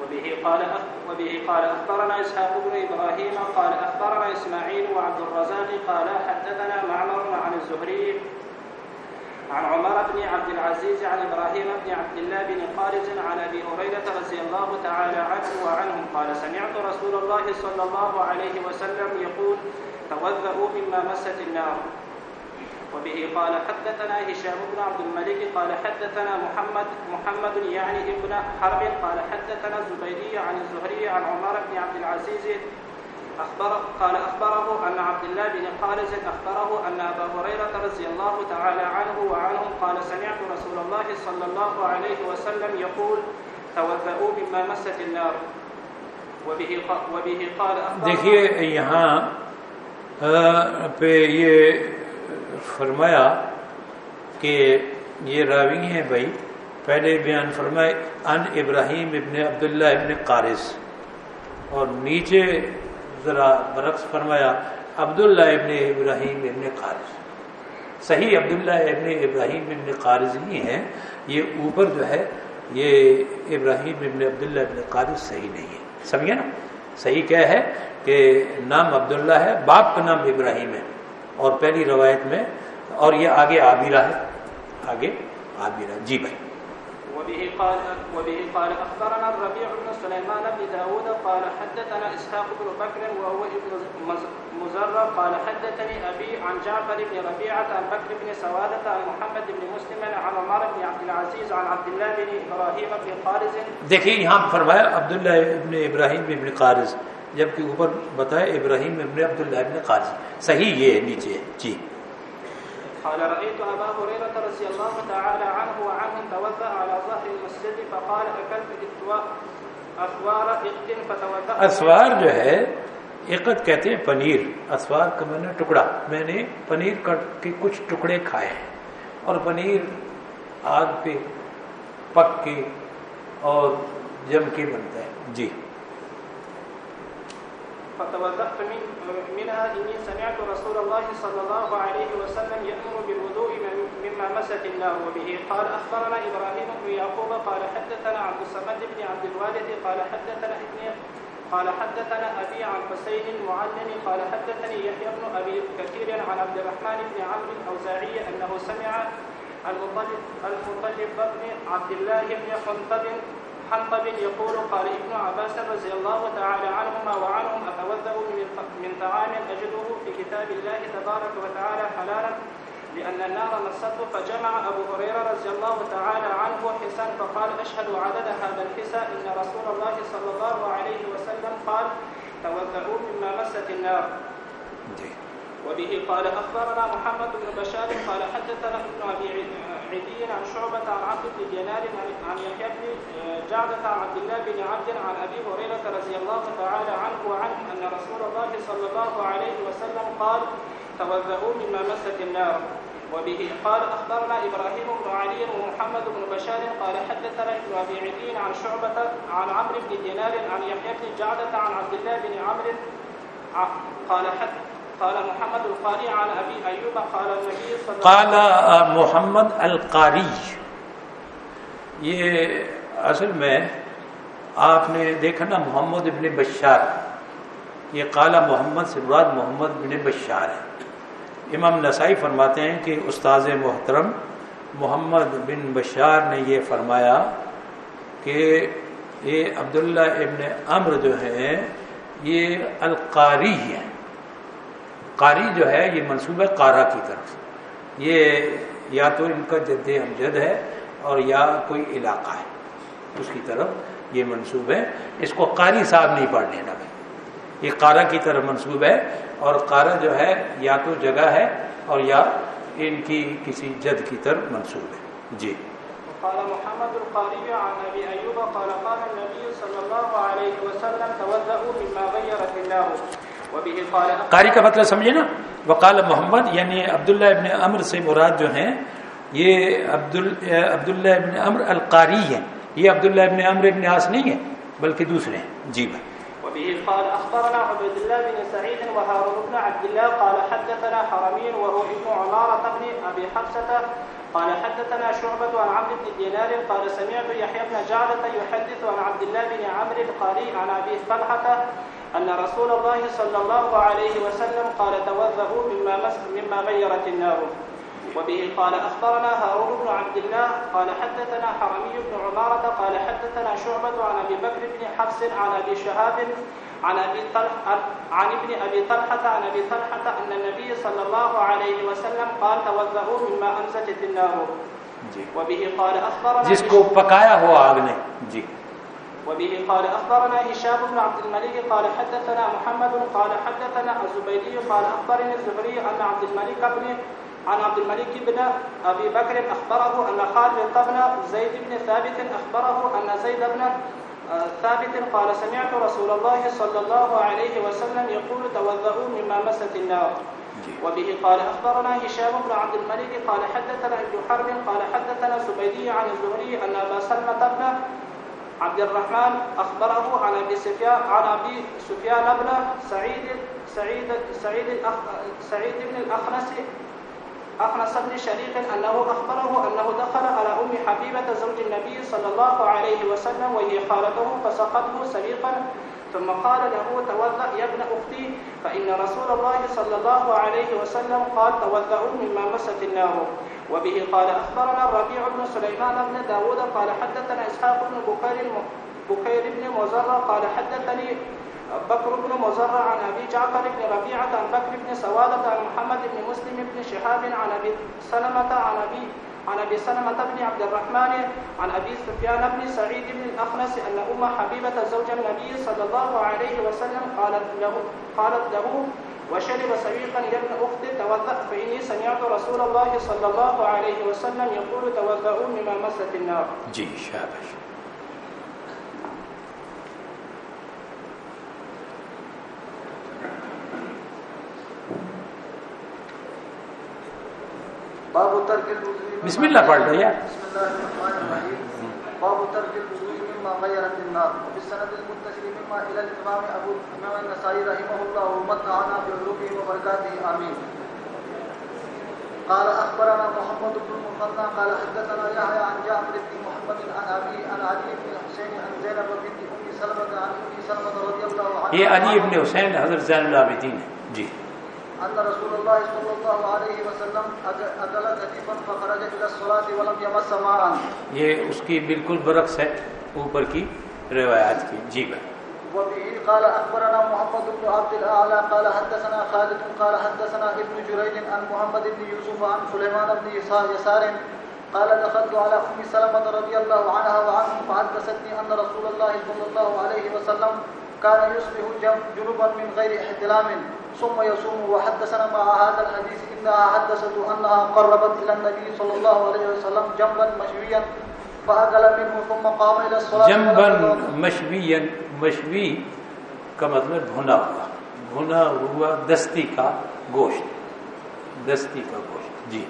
وبه قال وبه قال اخبرنا اسحاق بن ابراهيم قال اخبرنا اسماعيل وعبد الرزاق، قال حدثنا معمر عن الزهري عن عمر بن عبد العزيز عن إبراهيم بن عبد الله بن خارج عن أبي هريرة رضي الله تعالى عنه وعنهم قال سمعت رسول الله صلى الله عليه وسلم يقول توضؤوا مما مست النار وبه قال حدثنا هشام بن عبد الملك قال حدثنا محمد محمد يعني ابن حرب قال حدثنا الزبيدي عن الزهري عن عمر بن عبد العزيز أخبر، قال أخبره أن عبد الله بن خالد أخبره أن أبا هريرة رضي الله تعالى عنه وعنهم قال سمعت رسول الله صلى الله عليه وسلم يقول توضؤوا مما مست النار. وبه وبه قال دیکھیے، یہاں پہ یہ فرمایا کہ یہ راوی ہیں بھائی، پہلے بیان فرمائے ان ابراہیم ابن عبداللہ ابن قارث اور نیچے ذرا برعکس فرمایا، عبداللہ ابن ابراہیم ابن قارث صحیح عبداللہ ابن ابراہیم ابن قارث ہی ہیں یہ اوپر جو ہے، یہ ابراہیم ابن عبداللہ ابن قارث صحیح نہیں ہے۔ سمجھے نا؟ صحیح کیا ہے کہ نام عبداللہ ہے، باپ کا نام ابراہیم ہے۔ اور پہلی روایت میں، اور یہ آگے آبیرہ ہے۔ آگے آبیرہ جی بھائی۔ وبه قال وبه قال اخبرنا الربيع بن سليمان بن داود قال حدثنا اسحاق بن بكر وهو ابن مزرر قال حدثني ابي عن جعفر بن ربيعه عن بكر بن سواده عن محمد بن مسلم عن عمر بن عبد العزيز عن عبد الله بن ابراهيم بن قارز. دیکھیں یہاں فرمایا عبداللہ ابن ابراہیم ابن قارض جبکہ اوپر بتایا ابراہیم ابن عبداللہ ابن قارض صحیح یہ ہے، نیچے جی۔ قال رأيت أبا هريرة رضي الله تعالى عنه وعنهم توضأ على ظهر المسجد فقال أكلت أثوار إقت فتوضأ. اسوار جو ہے عقد کہتے ہیں پنیر. اسوار کا میں نے ٹکڑا. میں نے پنیر کٹ کے کچھ ٹکڑے کھائے ہیں اور پنیر آگ پہ پک کے اور جم کے بنتا ہے۔ جی۔ فتوضأت من منها. إني سمعت رسول الله صلى الله عليه وسلم يأمر بالوضوء مما مست النار وبه قال أخبرنا إبراهيم بن يعقوب قال حدثنا عبد الصمد بن عبد الوالد قال حدثنا ابن قال حدثنا أبي عن حسين المعلم قال حدثني يحيى بن أبي كثير عن عبد الرحمن بن عمرو الأوزاعي أنه سمع المطلب بن عبد الله بن حنطب حنطب يقول قال ابن عباس رضي الله تعالى عنهما وعنهم أتوذأ من طعام أجده في كتاب الله تبارك وتعالى حلالا لأن النار مسته فجمع أبو هريرة رضي الله تعالى عنه حسا فقال أشهد عدد هذا الحسا إن رسول الله صلى الله عليه وسلم قال توذأوا مما مست النار. وبه قال أخبرنا محمد بن بشار قال حدثنا ابن أبي عدي عن شعبة عن عبد بن دينار عن يحيى بن جعدة عن عبد الله بن عبد عن أبي هريرة رضي الله تعالى عنه وعنه أن رسول الله صلى الله عليه وسلم قال توذؤوا مما مست النار وبه قال أخبرنا إبراهيم بن علي ومحمد بن بشار قال حدثنا ابن أبي عدي عن شعبة عن عمرو بن دينار عن يحيى بن جعدة عن عبد الله بن عمرو قال حد قال محمد القاري عن أبي أيوب قال النبي صلى الله قال محمد القاری. یہ اصل میں آپ نے دیکھا نا محمد ابن بشار. یہ قالا محمد سے مراد محمد بن بشار ہے. امام نسائی فرماتے ہیں کہ استاذ محترم محمد بن بشار نے یہ فرمایا کہ یہ عبداللہ ابن امر جو ہے یہ القاری ہے قاری جو ہے، یہ منصوب ہے قارا کی طرف یہ یا تو ان کا جد امجد ہے اور یا کوئی علاقہ ہے۔ اس کی طرف یہ منصوب ہے۔ اس کو قاری صاحب نہیں پڑھ لینا بھائی یہ قارا کی طرف منصوب ہے اور قارا جو ہے یا تو جگہ ہے اور یا ان کی کسی جد کی طرف منصوب ہے۔ جی۔ قال محمد القاري عن ابي ايوب قال قال النبي صلى الله عليه وسلم توضؤوا مما غيرت الله قاری کا مطلب سمجھے نا؟ وقال محمد یعنی عبداللہ ابن امر سے مراد جو ہیں، یہ عبداللہ ابن امر القاری ہیں۔ یہ عبداللہ ابن امر ابن عاص نہیں ہے بلکہ دوسرے ہیں۔ جی بھائی۔ وبه قال اخبرنا عبد الله بن سعيد وهارون بن عبد الله قال حدثنا حرمي وهو ابن عمارة بن ابي حفصة قال حدثنا شعبة عن عبد بن دينار قال سمعت يحيى بن جعلة يحدث عن عبد الله بن عمرو القاري عن ابي طلحة أن رسول الله صلى الله عليه وسلم قال توضؤوا مما مما غيرت النار. وبه قال أخبرنا هارون بن عبد الله قال حدثنا حرمي بن عمارة قال حدثنا شعبة عن أبي بكر بن حفص عن أبي شهاب عن أبي طلحة عن ابن أبي طلحة عن أبي طلحة أن النبي صلى الله عليه وسلم قال توضؤوا مما أمسكت النار. جی. وبه قال أخبرنا جس کو پکایا ہوا آگ نے. جی. وبه قال أخبرنا هشام بن عبد الملك قال حدثنا محمد قال حدثنا الزبيدي قال أخبرني الزهري أن عبد الملك بن عن عبد الملك بن أبي بكر أخبره أن خالد بن زيد بن ثابت أخبره أن زيد بن ثابت قال سمعت رسول الله صلى الله عليه وسلم يقول توضؤوا مما مست النار. وبه قال أخبرنا هشام بن عبد الملك قال حدثنا ابن حرب قال حدثنا الزبيدي عن الزهري أن أبا سلمة بن عبد الرحمن أخبره عن أبي سفيان عن أبي سفيان بن سعيد سعيد سعيد الأخ سعيد بن الأخنس أخنس بن شريك أنه أخبره أنه دخل على أم حبيبة زوج النبي صلى الله عليه وسلم وهي خالته فسقته سبيقا ثم قال له توضأ يا ابن أختي فإن رسول الله صلى الله عليه وسلم قال توضأوا مما مست النار. وبه قال أخبرنا الربيع بن سليمان بن داود قال حدثنا إسحاق بن بكير بكير بن مزرع قال حدثني بكر بن مزرع عن أبي جعفر بن ربيعة عن بكر بن سوادة عن محمد بن مسلم بن شهاب عن أبي سلمة عن أبي عن أبي سلمة بن عبد الرحمن عن أبي سفيان بن سعيد بن الأخنس أن أم حبيبة زوج النبي صلى الله عليه وسلم قالت له قالت له وشرب سويقا يا ابن اختي توضا فاني سمعت رسول الله صلى الله عليه وسلم يقول توضؤوا مما مست النار. جی شابش بسم اللہ پڑھ لو یار بسم الله الرحمن الرحيم باب ترك الوضوء مما غيرت النار وبالسند المتصل مما الى الامام ابو الامام النسائي رحمه الله ومتعنا بعلومه وبركاته امين قال اخبرنا محمد بن المثنى قال حدثنا يحيى عن جعفر بن محمد عن ابي عن علي بن الحسين عن زينب بنت ام سلمة عن ام سلمة رضي الله عنها یہ علی ابن حسین حضرت زین العابدین ہے جی. ان رسول الله صلى الله عليه وسلم اكل كتفا فخرج الى الصلاه ولم يمس ماء یہ اس کی بالکل برعکس ہے اوپر کی روایات کی۔ جی بھائی۔ وبه قال اخبرنا محمد بن عبد الاعلى قال حدثنا خالد قال حدثنا ابن جريج عن محمد بن يوسف عن سليمان بن يسار قال دخلت على ام سلمة رضي الله عنها وعنهم فحدثتني ان رسول الله صلى الله عليه وسلم كان يصبح جنبا من غير احتلام، ثم يصوم. وحدثنا مع هذا الحديث انها حدثت انها قربت الى النبي صلى الله عليه وسلم جنبا مشويا فاكل منه ثم قام الى الصلاه جمبن مشوی مشوی کا مطلب بھنا ہوا۔ بھنا ہوا دستی کا گوشت۔ دستی کا گوشت جی۔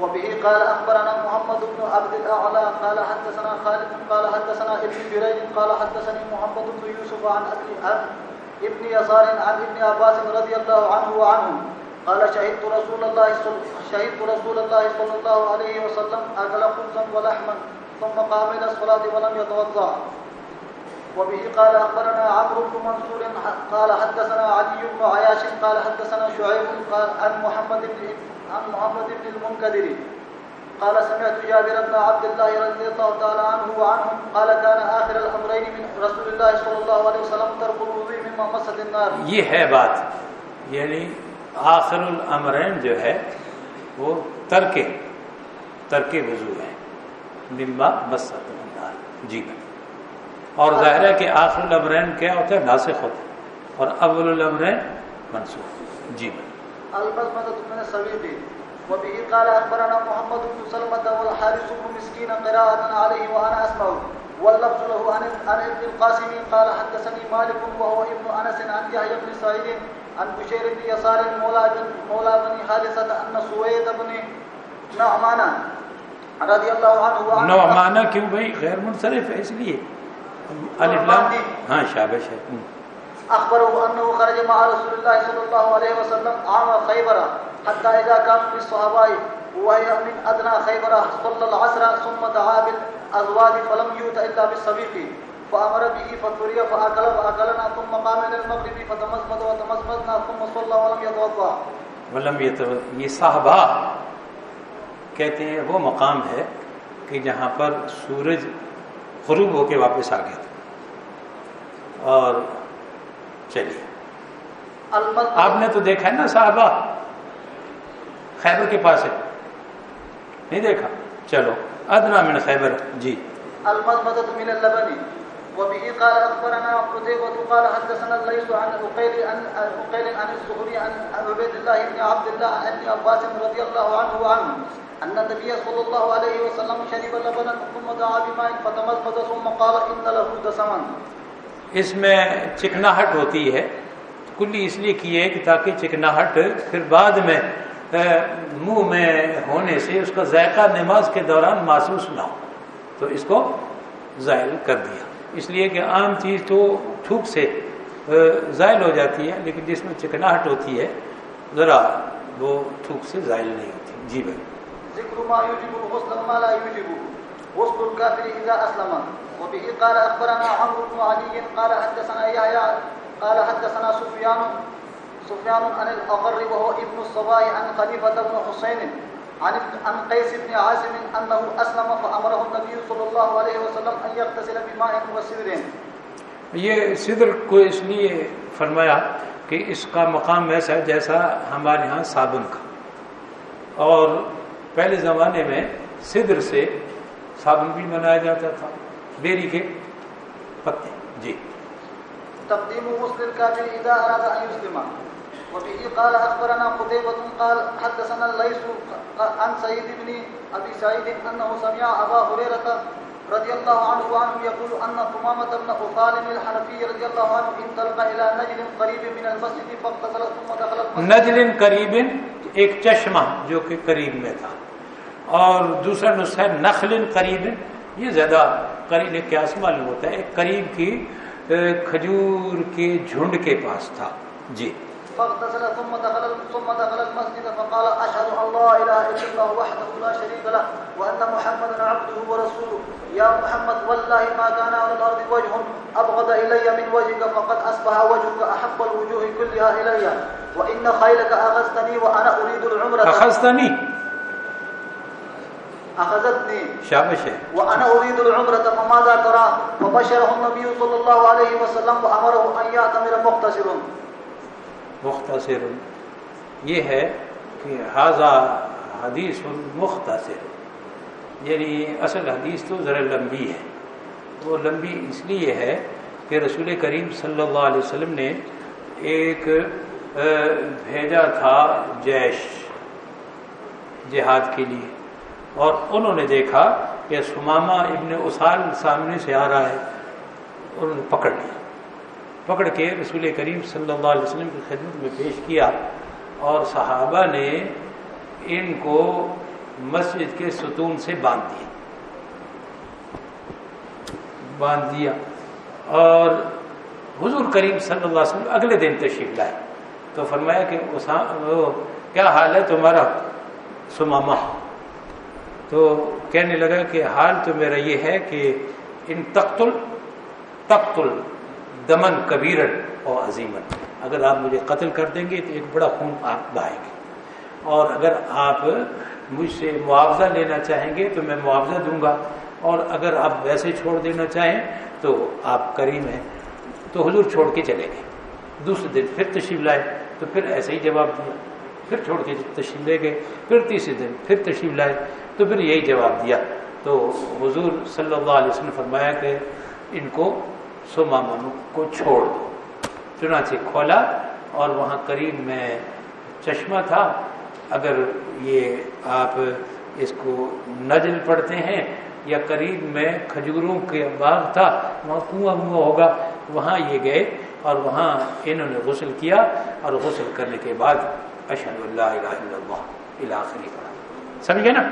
وبه قال أخبرنا محمد بن عبد الأعلى قال حدثنا خالد قال حدثنا ابن جريج قال حدثني محمد بن يوسف عن أبي ابن يسار عن ابن عباس رضي الله عنه وعنهم قال شهدت رسول الله شهدت رسول الله صلى الله عليه وسلم أكل خبزا ولحما ثم قام إلى الصلاة ولم يتوضأ. وبه قال أخبرنا عمرو بن منصور قال حدثنا علي بن عياش قال حدثنا شعيب قال عن محمد بن عن محمد بن المنكدر. قال سمعت جابر بن عبد الله رضي الله تعالى عنه وعنهم قال كان اخر الامرين من رسول الله صلى الله عليه وسلم ترك الوضوء مما مست النار. یہ ہے بات. یعنی آخر الامرین جو ہے، وہ ترک ترک وضو ہے. مما مسط النار. جی اور ظاہر ہے کہ آخر الامرین کیا ہوتا ہے ناسخ ہوتا ہے اور اول الامرین منسوخ. جی بھائی. المزمدة من السبيل وبه قال أخبرنا محمد بن سلمة والحارث بن مسكين قراءة عليه وأنا أسمع واللفظ له عن عن ابن القاسم قال حدثني مالك وهو ابن أنس عن يحيى بن سعيد عن بشير بن يسار مولى بن مولى بن حارثة أن سويد بن نعمان رضي الله عنه وعنه نعمانہ کیوں بھائی؟ غیر منصرف ہے اس لیے۔ الف لام ہاں شابش ہے۔ أخبره أنه خرج مع رسول الله صلى الله عليه وسلم عام خيبر حتى إذا كان في الصحابة وهي من أدنى خيبر صلى العصر ثم دعا بالأزواج فلم يؤت إلا بالسبيق فأمر به فطري فأكل فأكلنا ثم قام إلى المغرب فتمزمد وتمزمدنا ثم صلى ولم يتوضأ. ولم يتوضا یہ صحابہ کہتے ہیں وہ مقام ہے کہ جہاں پر سورج غروب ہو کے واپس آ گیا تھا۔ اور چلیے۔ آپ نے تو دیکھا ہے نا صحابہ؟ خیبر کے پاس ہے۔ نہیں دیکھا؟ چلو ادنا من خیبر۔ جی۔ المزمدة من اللبن وبه قال أخبرنا قتيبة قال حدثنا الليث عن أقيل عن أقيل عن الزهري عن عبيد الله بن عبد الله عن ابن عباس رضي الله عنه وعنه أن النبي صلى الله عليه وسلم شرب لبنا ثم دعا بماء فتمزمد ثم قال إن له دسما۔ اس میں چکناہٹ ہوتی ہے۔ کلی اس لیے کی ہے کہ تاکہ چکناہٹ پھر بعد میں منہ میں ہونے سے اس کا ذائقہ نماز کے دوران محسوس نہ ہو۔ تو اس کو ظاہر کر دیا۔ اس لیے کہ عام چیز تو تھوک سے ظاہر ہو جاتی ہے، لیکن جس میں چکناہٹ ہوتی ہے، ذرا وہ تھوک سے ظاہر نہیں ہوتی۔ جی بھائی۔ ذکر الكافر إذا أسلم. وبه قال أخبرنا عمرو بن علي قال حدثنا يحيى قال حدثنا سفيان سفيان عن الأقر وهو ابن الصباح عن خليفة بن حسين عن عن قيس بن عازم أنه أسلم فأمره النبي صلى الله عليه وسلم أن يغتسل بماء وسدر. یہ صدر کو اس لیے فرمایا کہ اس کا مقام ایسا ہے جیسا ہمارے ہاں صابن کا۔ اور پہلے زمانے میں صدر سے صابن بھی بنایا جاتا تھا۔ بیری کے پتے۔ جی۔ تقديم غسل الكافر إذا أراد أن يسلم وبه قال أخبرنا قتيبة قال حدثنا الليث عن سيد بن أبي سعيد أنه سمع أبا هريرة رضي الله عنه وعنه يقول أن ثمامة بن أثال الحنفي رضي الله عنه انطلق إلى نجل قريب من المسجد فاغتسل ثم دخل نجل قریب ایک چشمہ جو کہ قریب میں تھا۔ اور دوسرا نسخہ نخل قریب یہ زیادہ قریب قیاس معلوم ہوتا ہے۔ ایک قریب کی کھجور کے جھنڈ کے پاس تھا۔ جی۔ فاغتسل ثم دخل ثم دخل المسجد فقال اشهد ان لا اله الا الله وحده لا شريك له وان محمدا عبده ورسوله۔ يا محمد والله ما كان على الارض وجه ابغض الي من وجهك فقد اصبح وجهك احب الوجوه كلها الي وان خيلك اخذتني وانا اريد العمره اخذتنی اخذتني شابش. وانا اريد العمره فماذا ترى؟ فبشره النبي صلى الله عليه وسلم وامره ان يعتمر مقتصر مختصر. یہ ہے کہ حاضہ حدیث مختصر. یعنی اصل حدیث تو ذرا لمبی ہے. وہ لمبی اس لیے ہے کہ رسول کریم صلی اللہ علیہ وسلم نے ایک بھیجا تھا جیش جہاد کے لیے. اور انہوں نے دیکھا کہ سمامہ ابن اسال سامنے سے آ رہا ہے انہوں نے پکڑ لیا۔ پکڑ کے رسول کریم صلی اللہ علیہ وسلم کی خدمت میں پیش کیا اور صحابہ نے ان کو مسجد کے ستون سے باندھ دیا۔ باندھ دیا۔ اور حضور کریم صلی اللہ علیہ وسلم اگلے دن تشریف لائے۔ تو فرمایا کہ اسا- کیا حال ہے تمہارا؟ سمامہ۔ تو کہنے لگا کہ حال تو میرا یہ ہے کہ ان تقتل تقتل دمن کبیرن اور عظیمن۔ اگر آپ مجھے قتل کر دیں گے تو ایک بڑا خون آپ بہائیں گے۔ اور اگر آپ مجھ سے معاوضہ لینا چاہیں گے تو میں معاوضہ دوں گا۔ اور اگر آپ ویسے چھوڑ دینا چاہیں تو آپ کریم ہیں۔ تو حضور چھوڑ کے چلے گئے۔ دوسرے دن پھر تشریف لائے۔ تو پھر ایسے ہی جواب دیا۔ پھر چھوڑ کے تشریف لے گئے، پھر تیسرے دن پھر تشریف لائے، تو پھر یہی جواب دیا۔ تو حضور صلی اللہ علیہ وسلم نے فرمایا کہ ان کو سمامہ کو چھوڑ دو۔ چنانچہ کھولا اور وہاں قریب میں چشمہ تھا۔ اگر یہ آپ اس کو نجل پڑھتے ہیں یا قریب میں کھجوروں کے باغ تھا، وہاں کنواں کنواں ہوگا۔ وہاں یہ گئے اور وہاں انہوں نے غسل کیا اور غسل کرنے کے بعد اشہد اللہ الہ الا اللہ الآخری پڑھا سمجھے نا؟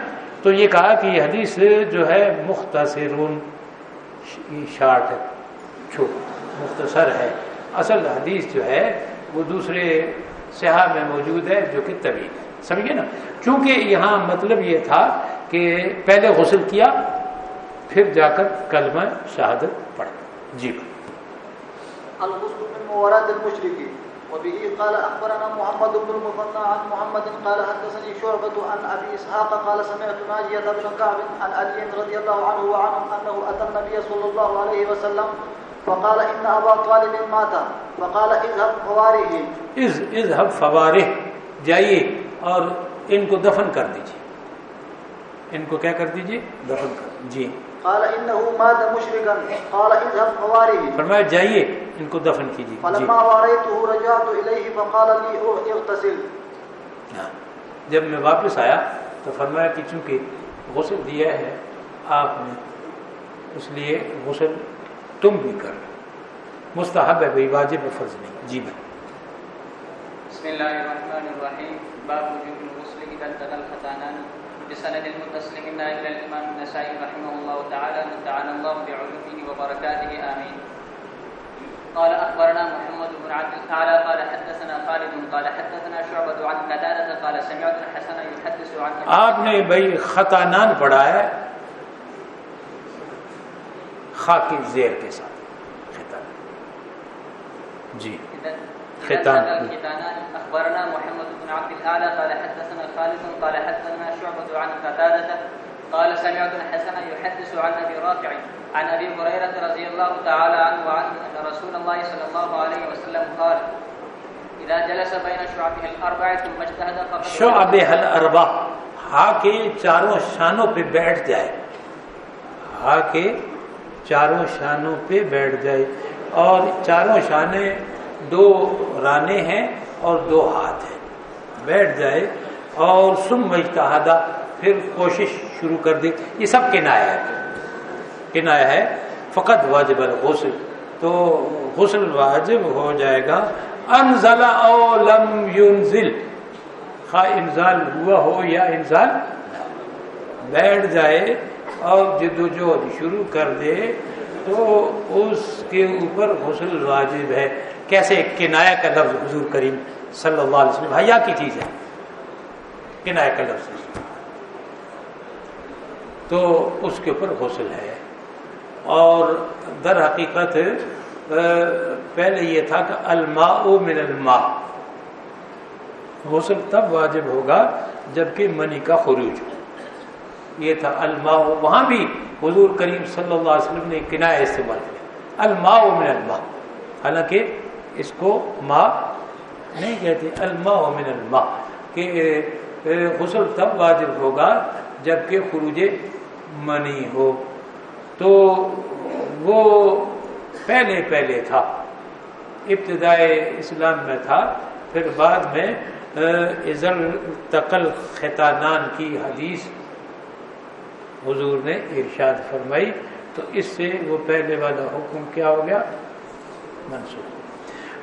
تو یہ کہا کہ یہ حدیث جو ہے مختصرون شارٹ ہے چھوٹ مختصر ہے۔ اصل حدیث جو ہے وہ دوسرے سیاح میں موجود ہے جو کہ طویل ہے۔ سمجھے نا؟ چونکہ یہاں مطلب یہ تھا کہ پہلے غسل کیا پھر جا کر کلمہ شہادت پڑھا۔ جی۔ الغسل من موارد المشركين وبه قال اخبرنا محمد بن المثنى عن محمد قال حدثني شعبة عن ابي اسحاق قال سمعت ناجية بن كعب عن علي رضي الله عنه وعنهم انه اتى النبي صلى الله عليه وسلم فقال ان ابا طالب مات. فقال اذهب فواره از اذهب فوارح جائیے اور ان کو دفن کر دیجیے. ان کو کیا کر دیجیے؟ دفن کر جی. قال انه مات مشركا. قال اذهب فواره فرمایا جائیے ان کو دفن کیجیے. جی. فلما واريته رجعت اليه فقال لي اغتسل. ہاں۔ جب میں واپس آیا تو فرمایا کہ چونکہ غسل دیا ہے آپ نے اس لیے غسل تم بھی کر مستحب ہے بھائی واجب ہے فرض نہیں۔ جی بھائی۔ بسم الله الرحمن الرحيم باب وجوب الغسل اذا التقى الختانان بسند المتصل منا الى الامام النسائي رحمه الله تعالى متعنا الله بعلومه وبركاته امين قال اخبرنا محمد بن عبد الاعلى قال حدثنا خالد، قال حدثنا شعبة عن قتادة، قال سمعت الحسن يحدث عن آپ نے بھائی خطانان پڑھا ہے خا کے زیر کے ساتھ خطان جی۔ ختان اخبرنا محمد بن عبد قال حدثنا خالد قال حدثنا شعبة عن قتادة قال سمعت الحسن يحدث عن رافع عن هريرة رضي الله تعالى عنه وعنه رسول الله صلى الله عليه وسلم قال اذا جلس بين ثم اجتهد فقد ہا کے چاروں شانوں پہ بیٹھ جائے. ہا کے چاروں شانوں پہ بیٹھ جائے اور چاروں شانے دو رانے ہیں اور دو ہاتھ ہیں۔ بیٹھ جائے اور سم مجتہدہ پھر کوشش شروع کر دے۔ یہ سب کنایا ہے۔ کنایا ہے۔ فقط واجب الغسل۔ تو غسل واجب ہو جائے گا۔ انزل او لم ينزل خواہ انزال ہوا ہو یا انزال بیٹھ جائے اور جدوجہد شروع کر دے تو اس کے اوپر غسل واجب ہے۔ کیسے کنایا کا لفظ حضور کریم صلی اللہ علیہ وسلم، حیا کی چیز ہے؟ کنایا کا لفظ۔ تو اس کے اوپر غسل ہے۔ اور در حقیقت پہلے یہ تھا کہ الماء من الماء۔ غسل تب واجب ہوگا جبکہ منی کا خروج۔ یہ تھا الماء۔ وہاں بھی حضور کریم صلی اللہ علیہ وسلم نے کنایا استعمال کیا۔ الماء من الماء۔ حالانکہ اس کو ماں نہیں کہتے، الماء من الماء، کہ غسل تب واجب ہوگا جبکہ خروج منی ہو۔ تو وہ پہلے پہلے تھا ابتدائے اسلام میں تھا، پھر بعد میں عزل تقل خطانان کی حدیث حضور نے ارشاد فرمائی، تو اس سے وہ پہلے والا حکم کیا ہو گیا؟ منسوخ۔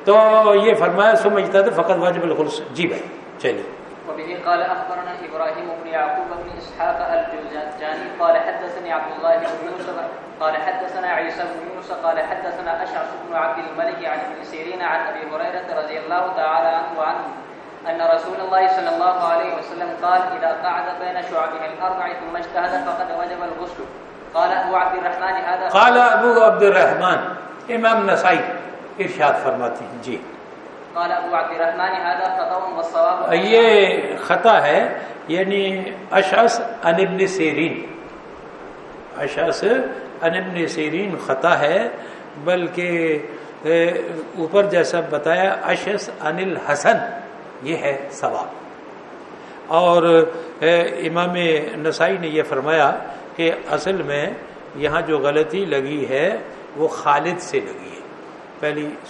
تو یہ فرمایا سمجھتا تھا فقط واجب الخلص. جی بھائی چلیے وبه قال أخبرنا إبراهيم بن يعقوب بن إسحاق الجوزجاني قال حدثني عبد الله بن يوسف قال حدثنا عيسى بن يونس قال حدثنا أشعث بن عبد الملك عن ابن سيرين عن أبي هريرة رضي الله تعالى عنه وعنه أن رسول الله صلى الله عليه وسلم قال إذا قعد بين شعبه الأربع ثم اجتهد فقد وجب الغسل. قال أبو عبد الرحمن هذا قال أبو عبد الرحمن إمام نسائی ارشاد فرماتے ہیں۔ جی۔ قال ابو عبد الرحمن هذا خطا والصواب یہ خطا ہے یعنی اشعث ان ابن سیرین۔ اشعث ان ابن سیرین خطا ہے بلکہ اوپر جیسا بتایا اشعث ان الحسن یہ ہے ثواب۔ اور امام نسائی نے یہ فرمایا کہ اصل میں یہاں جو غلطی لگی ہے وہ خالد سے لگی ہے۔ پہلی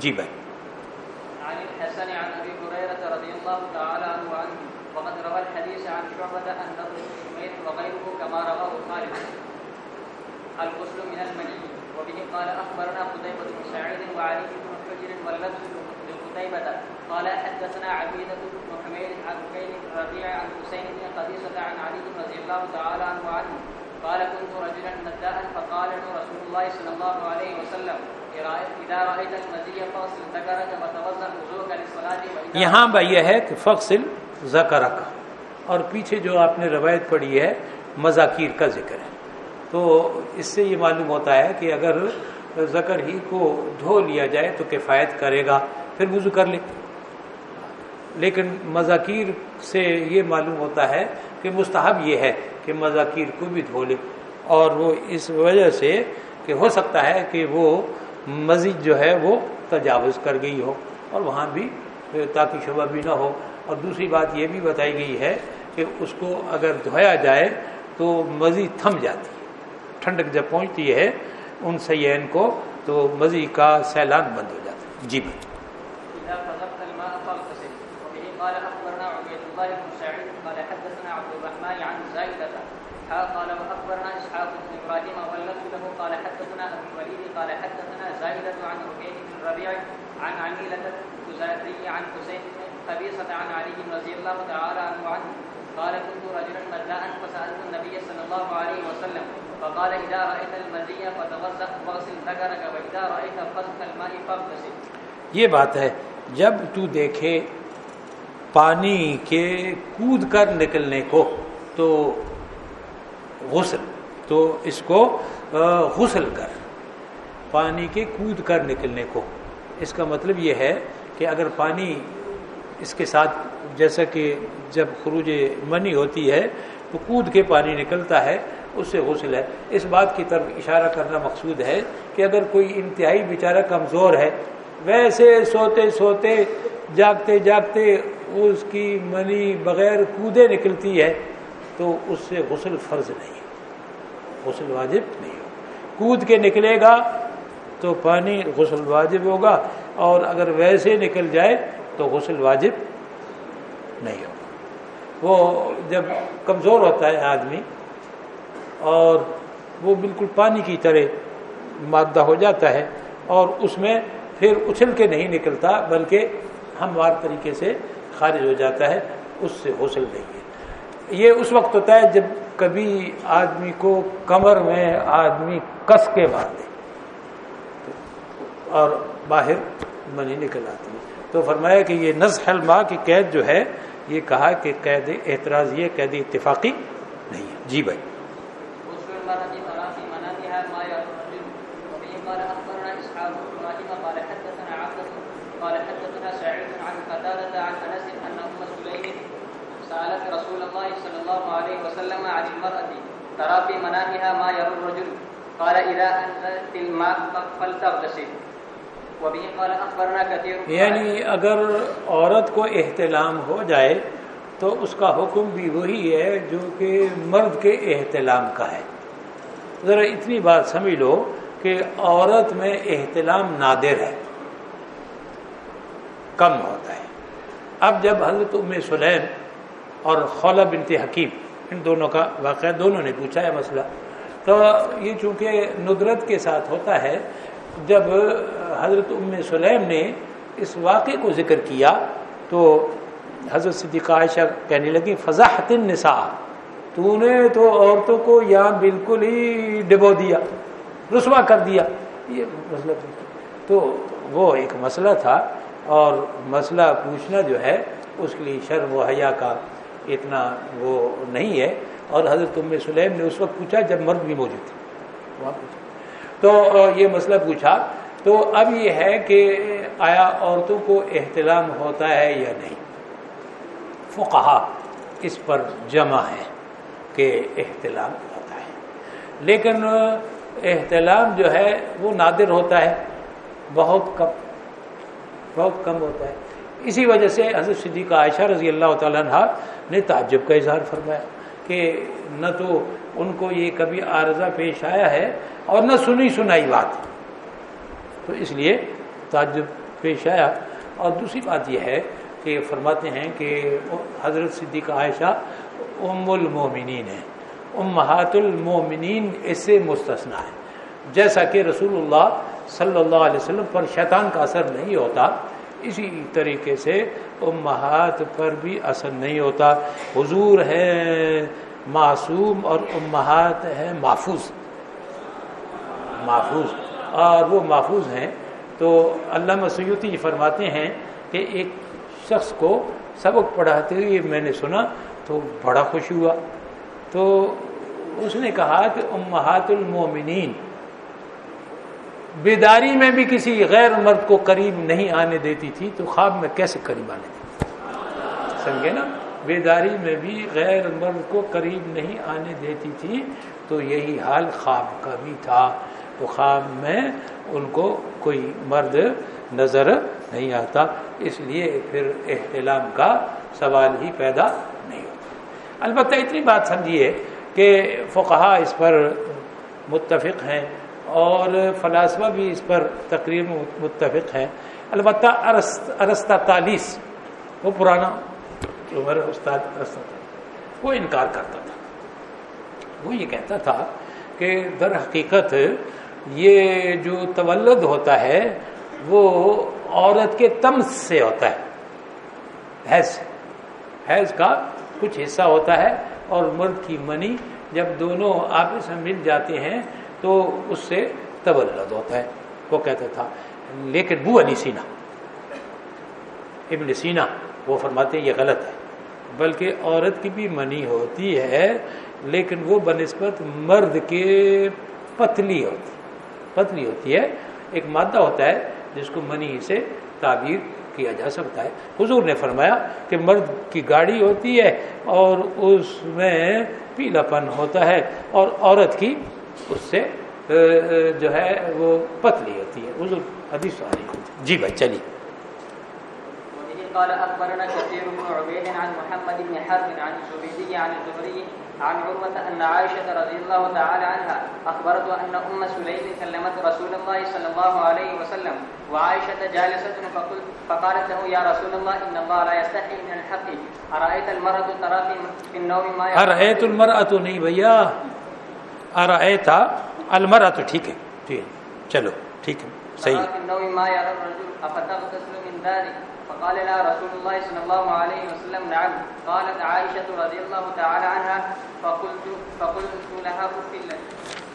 جی بھائی الغسل من وبه قال أخبرنا قتيبة بن سعيد وعلي بن حجر حدثنا عبيدة بن عن عن حسين بن عن علي رضي الله تعالى عنه قال كنت رجلا نداء فقال له رسول الله صلى الله عليه وسلم یہاں بھائی یہ ہے کہ فخصل ذکرک، اور پیچھے جو آپ نے روایت پڑھی ہے، مذاکیر کا ذکر ہے۔ تو اس سے یہ معلوم ہوتا ہے کہ اگر ذکر ہی کو دھو لیا جائے تو کفایت کرے گا، پھر وضو کر لے۔ لیکن مذاکیر سے یہ معلوم ہوتا ہے کہ مستحب یہ ہے کہ مذاکیر کو بھی دھو لے، اور وہ اس وجہ سے کہ ہو سکتا ہے کہ وہ مزید جو ہے وہ تجاوز کر گئی ہو اور وہاں بھی تاکہ شبہ بھی نہ ہو۔ اور دوسری بات یہ بھی بتائی گئی ہے کہ اس کو اگر دھویا جائے تو مزید تھم جاتی ہے، ٹھنڈک جب پہنچتی ہے ان سیین کو تو مزید کا سیلان بند ہو جاتا ہے۔ جی بھائی اذا فرغت الماء فاغتسل وبه قال اخبرنا عبيد الله بن سعيد قال حدثنا عبد الرحمن عن زائدة ها قال واخبرنا اسحاق بن ابراهيم واللفظ له قال حدثنا ابو الوليد قال حدثنا زائدة عن ركين بن الربيع عن عميلة الخزاعي عن حسين بن قبيصة عن علي رضي الله تعالى عنه عنه قال كنت رجلا مداء فسألت النبي صلى الله عليه وسلم، فقال إذا رأيت المزي فتوضأ واغسل ذكرك وإذا رأيت فضل الماء فاغتسل یہ بات ہے، جب تو دیکھے پانی کے کود کر نکلنے کو، تو غسل، تو اس کو غسل کر، پانی کے کود کر نکلنے کو۔ اس کا مطلب یہ ہے کہ اگر پانی اس کے ساتھ جیسا کہ جب خروج منی ہوتی ہے تو کود کے پانی نکلتا ہے اس سے غسل ہے۔ اس بات کی طرف اشارہ کرنا مقصود ہے کہ اگر کوئی انتہائی بیچارہ کمزور ہے، ویسے سوتے سوتے، جاگتے جاگتے اس کی منی بغیر کودے نکلتی ہے، تو اس سے غسل فرض نہیں، غسل واجب نہیں۔ ہو کود کے نکلے گا تو پانی غسل واجب ہوگا، اور اگر ویسے نکل جائے تو غسل واجب نہیں ہوگا۔ وہ جب کمزور ہوتا ہے آدمی اور وہ بالکل پانی کی طرح مادہ ہو جاتا ہے اور اس میں پھر اچھل کے نہیں نکلتا، بلکہ ہموار طریقے سے خارج ہو جاتا ہے، اس سے غسل نہیں ہے۔ یہ اس وقت ہوتا ہے جب کبھی آدمی کو کمر میں آدمی کس کے مار دے اور باہر منی نکل آتی ہے۔ تو فرمایا کہ یہ نز ماں کی قید جو ہے، یہ کہا کہ قید اعتراض، یہ قید اتفاقی نہیں ہے۔ جی بھائی۔ رسول الله صلى الله عليه وسلم عن المرأة ترى في منامها ما يرى الرجل قال إذا أنزلت الماء فلتغتسل وبه قال أخبرنا كثير یعنی اگر عورت کو احتلام ہو جائے تو اس کا حکم بھی وہی ہے جو کہ مرد کے احتلام کا ہے۔ ذرا اتنی بات سمجھ لو کہ عورت میں احتلام نادر ہے، کم ہوتا ہے۔ اب جب حضرت ام سلیم اور خولہ بنت حکیم، ان دونوں کا واقعہ دونوں نے پوچھا ہے مسئلہ۔ تو یہ چونکہ ندرت کے ساتھ ہوتا ہے جب حضرت ام سلیم نے اس واقعے کو ذکر کیا تو حضرت صدیقہ عائشہ کہنے لگی فضاحت النساء، تو نے تو عورتوں کو یہاں بالکل ہی ڈبو دیا، رسوا کر دیا۔ یہ مسئلہ تو وہ ایک مسئلہ تھا اور مسئلہ پوچھنا جو ہے، اس کے لیے شرم و حیا کا اتنا وہ نہیں ہے۔ اور حضرت ام سلیم نے اس وقت پوچھا جب مرد بھی موجود تھے۔ وہاں پوچھا تو یہ مسئلہ پوچھا۔ تو اب یہ ہے کہ آیا عورتوں کو احتلام ہوتا ہے یا نہیں؟ فقہا اس پر جمع ہے کہ احتلام ہوتا ہے۔ لیکن احتلام جو ہے وہ نادر ہوتا ہے، بہت کم بہت کم ہوتا ہے۔ اسی وجہ سے حضرت صدیقہ عائشہ رضی اللہ تعالیٰ عنہ نے تعجب کا اظہار فرمایا کہ نہ تو ان کو یہ کبھی عارضہ پیش آیا ہے اور نہ سنی سنائی بات۔ تو اس لیے تعجب پیش آیا۔ اور دوسری بات یہ ہے کہ فرماتے ہیں کہ حضرت صدیقہ عائشہ ام المومنین ہے امہات المومنین اس سے مستثنا ہے جیسا کہ رسول اللہ صلی اللہ علیہ وسلم پر شیطان کا اثر نہیں ہوتا، اسی طریقے سے امہات پر بھی اثر نہیں ہوتا۔ حضور ہے معصوم اور امہات ہے محفوظ۔ محفوظ۔ اور وہ محفوظ ہیں۔ تو علامہ سیوتی جی فرماتے ہیں کہ ایک شخص کو سبق پڑھاتے ہوئے میں نے سنا تو بڑا خوش ہوا۔ تو اس نے کہا کہ امہات المومنین، بیداری میں بھی کسی غیر مرد کو قریب نہیں آنے دیتی تھی تو خواب میں کیسے قریب آنے دیتی سمجھے نا؟ بیداری میں بھی غیر مرد کو قریب نہیں آنے دیتی تھی، تو یہی حال خواب کا بھی تھا۔ تو خواب میں ان کو کوئی مرد نظر نہیں آتا، اس لیے پھر احتلام کا سوال ہی پیدا نہیں ہوتا۔ البتہ اتنی بات سمجھیے کہ فقہا اس پر متفق ہیں اور فلاسفہ بھی اس پر تقریب متفق ہیں۔ البتہ ارستہ تالیس وہ پرانا جو میرا استاد ارستا وہ انکار کرتا تھا۔ وہ یہ کہتا تھا کہ در حقیقت یہ جو تولد ہوتا ہے وہ عورت کے تمس سے ہوتا ہے۔ حیض حیض کا کچھ حصہ ہوتا ہے اور مرد کی منی جب دونوں آپس میں مل جاتے ہیں تو اس سے تولد ہوتا ہے۔ وہ کہتا تھا۔ لیکن بو علی سینا۔ ابن سینا۔ وہ فرماتے ہیں یہ غلط ہے۔ بلکہ عورت کی بھی منی ہوتی ہے لیکن وہ بنسبت مرد کے پتلی ہوتی پتلی ہوتی ہے۔ ایک مادہ ہوتا ہے جس کو منی سے تعبیر کیا جا سکتا ہے۔ حضور نے فرمایا کہ مرد کی گاڑی ہوتی ہے اور اس میں پیلا پن ہوتا ہے اور عورت کی اس سے جو ہے وہ پتلی ہوتی ہے۔ حضور حدیث جی بھائی چلیے۔ قال اخبرنا كثير بن عبيد عن محمد بن حرب عن الزبيدي عن الزهري عن عروة أن عائشة رضي الله تعالى عنها أخبرته أن أم سليم كلمت رسول الله صلى الله عليه وسلم وعائشة جالسة فقل فقالت له يا رسول الله إن الله لا يستحي من الحق. أرأيت المرأة ترى في النوم ما أرأيت المرأة نہیں بھیا؟ أرأيت المرأة. ٹھیک ہے ٹھیک ہے چلو ٹھیک ہے صحیح ما يرى الرجل. أفتغتسل من ذلك؟ فقال لا رسول الله صلى الله عليه وسلم نعم. قالت عائشة رضي الله تعالى عنها فقلت, فقلت لها أف لك.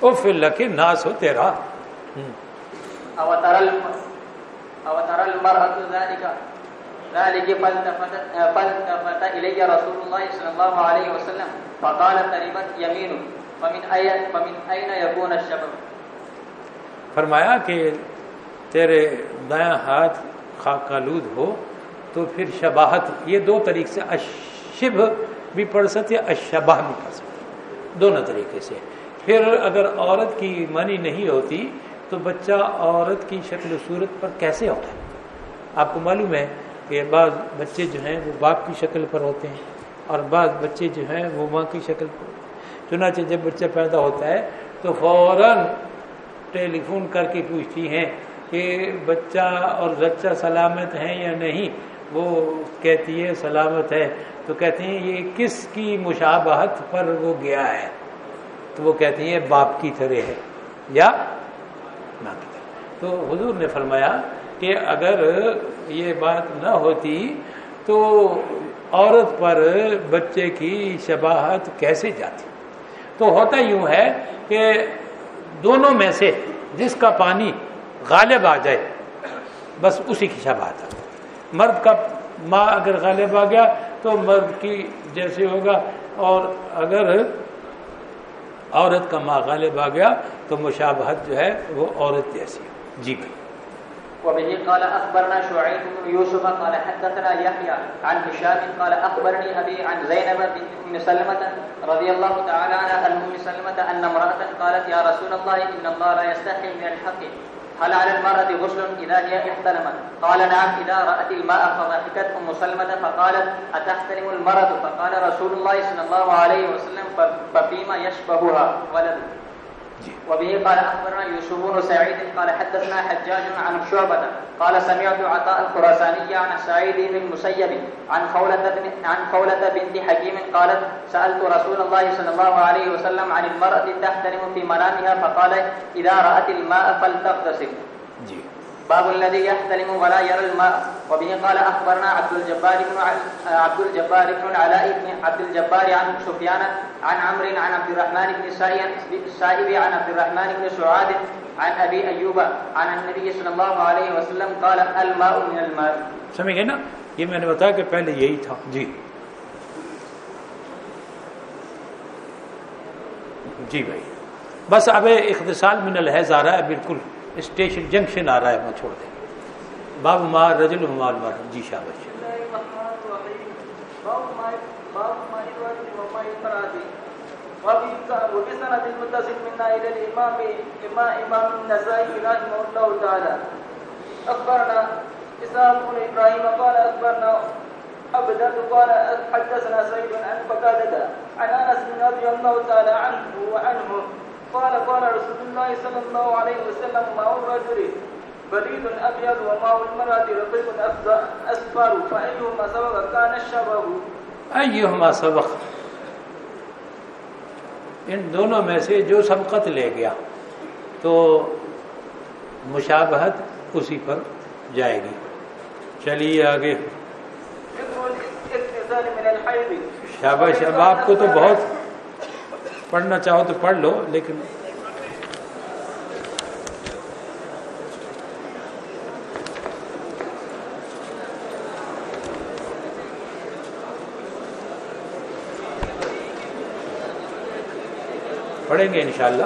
أف لك الناس ترى أو ترى أو ترى المرأة ذلك. ذلك فالتفت, فالتفت إلي رسول الله صلى الله عليه وسلم. فقال تربت يمين فمن أين, فمن أين يكون الشبر فرمایا کہ تیرے دایاں ہاتھ خاکالود ہو۔ تو پھر شباہت، یہ دو طریقے سے اشب بھی پڑھ سکتے اشبہ بھی پڑھ سکتے دونوں طریقے سے۔ پھر اگر عورت کی منی نہیں ہوتی، تو بچہ عورت کی شکل و صورت پر کیسے ہوتا ہے؟ آپ کو معلوم ہے کہ بعض بچے جو ہیں وہ باپ کی شکل پر ہوتے ہیں اور بعض بچے جو ہیں وہ ماں کی شکل پر ہوتے ہیں۔ چنانچہ جب بچہ پیدا ہوتا ہے، تو فوراً ٹیلی فون کر کے پوچھتی ہیں کہ بچہ اور بچہ سلامت ہیں یا نہیں؟ وہ کہتی ہے سلامت ہے۔ تو کہتے ہیں یہ کس کی مشابہت پر وہ گیا ہے؟ تو وہ کہتی ہیں باپ کی طرح ہے یا کی طرح۔ تو حضور نے فرمایا کہ اگر یہ بات نہ ہوتی تو عورت پر بچے کی شباہت کیسے جاتی؟ تو ہوتا یوں ہے کہ دونوں میں سے جس کا پانی غالب آ جائے، بس اسی کی شباہت۔ ہے مرد کا ماں اگر غالب آ گیا تو مرد کی جیسے ہوگا اور اگر عورت کا ماں غالب آ گیا تو مشابہت جو ہے وہ عورت جیسی جی بھائی۔ وبه قال اخبرنا شعيب بن يوسف قال حدثنا يحيى عن هشام قال اخبرني ابي عن زينب بنت ام سلمة رضي الله تعالى عنها ام سلمة ان امرأة قالت يا رسول الله ان الله لا يستحي من الحق. هل على المرأة غسل إذا هي احتلمت؟ قال نعم إذا رأت الماء فضحكت أم سلمة فقالت أتحتلم المرأة؟ فقال رسول الله صلى الله عليه وسلم ففيما يشبهها ولد. وبه قال أخبرنا يوسف بن سعيد قال حدثنا حجاج عن شعبة قال سمعت عطاء الخراساني عن سعيد بن المسيب عن خولة عن خولة بنت حكيم قالت سألت رسول الله صلى الله عليه وسلم عن المرأة تحترم في منامها فقال إذا رأت الماء فلتغتسل. باب الذي يحتلم ولا يرى الماء. وبه قال اخبرنا عبد الجبار بن عبد الجبار بن علاء بن عبد الجبار عن سفيان عن عمرو عن عبد الرحمن بن سائب عن عبد الرحمن بن سعاد عن ابي ايوب عن النبي صلى الله عليه وسلم قال الماء من الماء. سمجھ گئے نا؟ یہ میں نے بتایا کہ پہلے یہی تھا۔ جی۔ جی بھائی۔ بس اب اختصال من الحیض آ رہا ہے بالکل۔ اسٹیشن جنکشن آ رہا ہے وہ چھوڑ دیں۔ باب مار رجل مال مار جی شابش۔ وبسند المتصل منا الى الامام امام النسائي رحمه الله تعالى اخبرنا اسحاق بن ابراهيم قال اخبرنا أبدت قال حدثنا سيد عن فقادة عن أنس رضي الله تعالى عنه وعنه قال قال رسول الله صلى الله عليه وسلم ماء الرجل؟ بريد أبيض وماء المرأة؟ رقيق أصفر فأيهما سبق؟ كان الشبه. أيهما سبق؟ ان دونوں میں سے جو سبقت لے گیا تو مشابہت اسی پر جائے گی۔ چلیے آگے۔ شاباش اب آپ کو تو بہت پڑھنا چاہو تو پڑھ لو، لیکن پڑھیں گے انشاءاللہ۔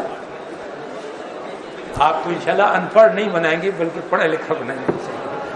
آپ کو انشاءاللہ ان پڑھ نہیں بنائیں گے، بلکہ پڑھا لکھا بنائیں گے۔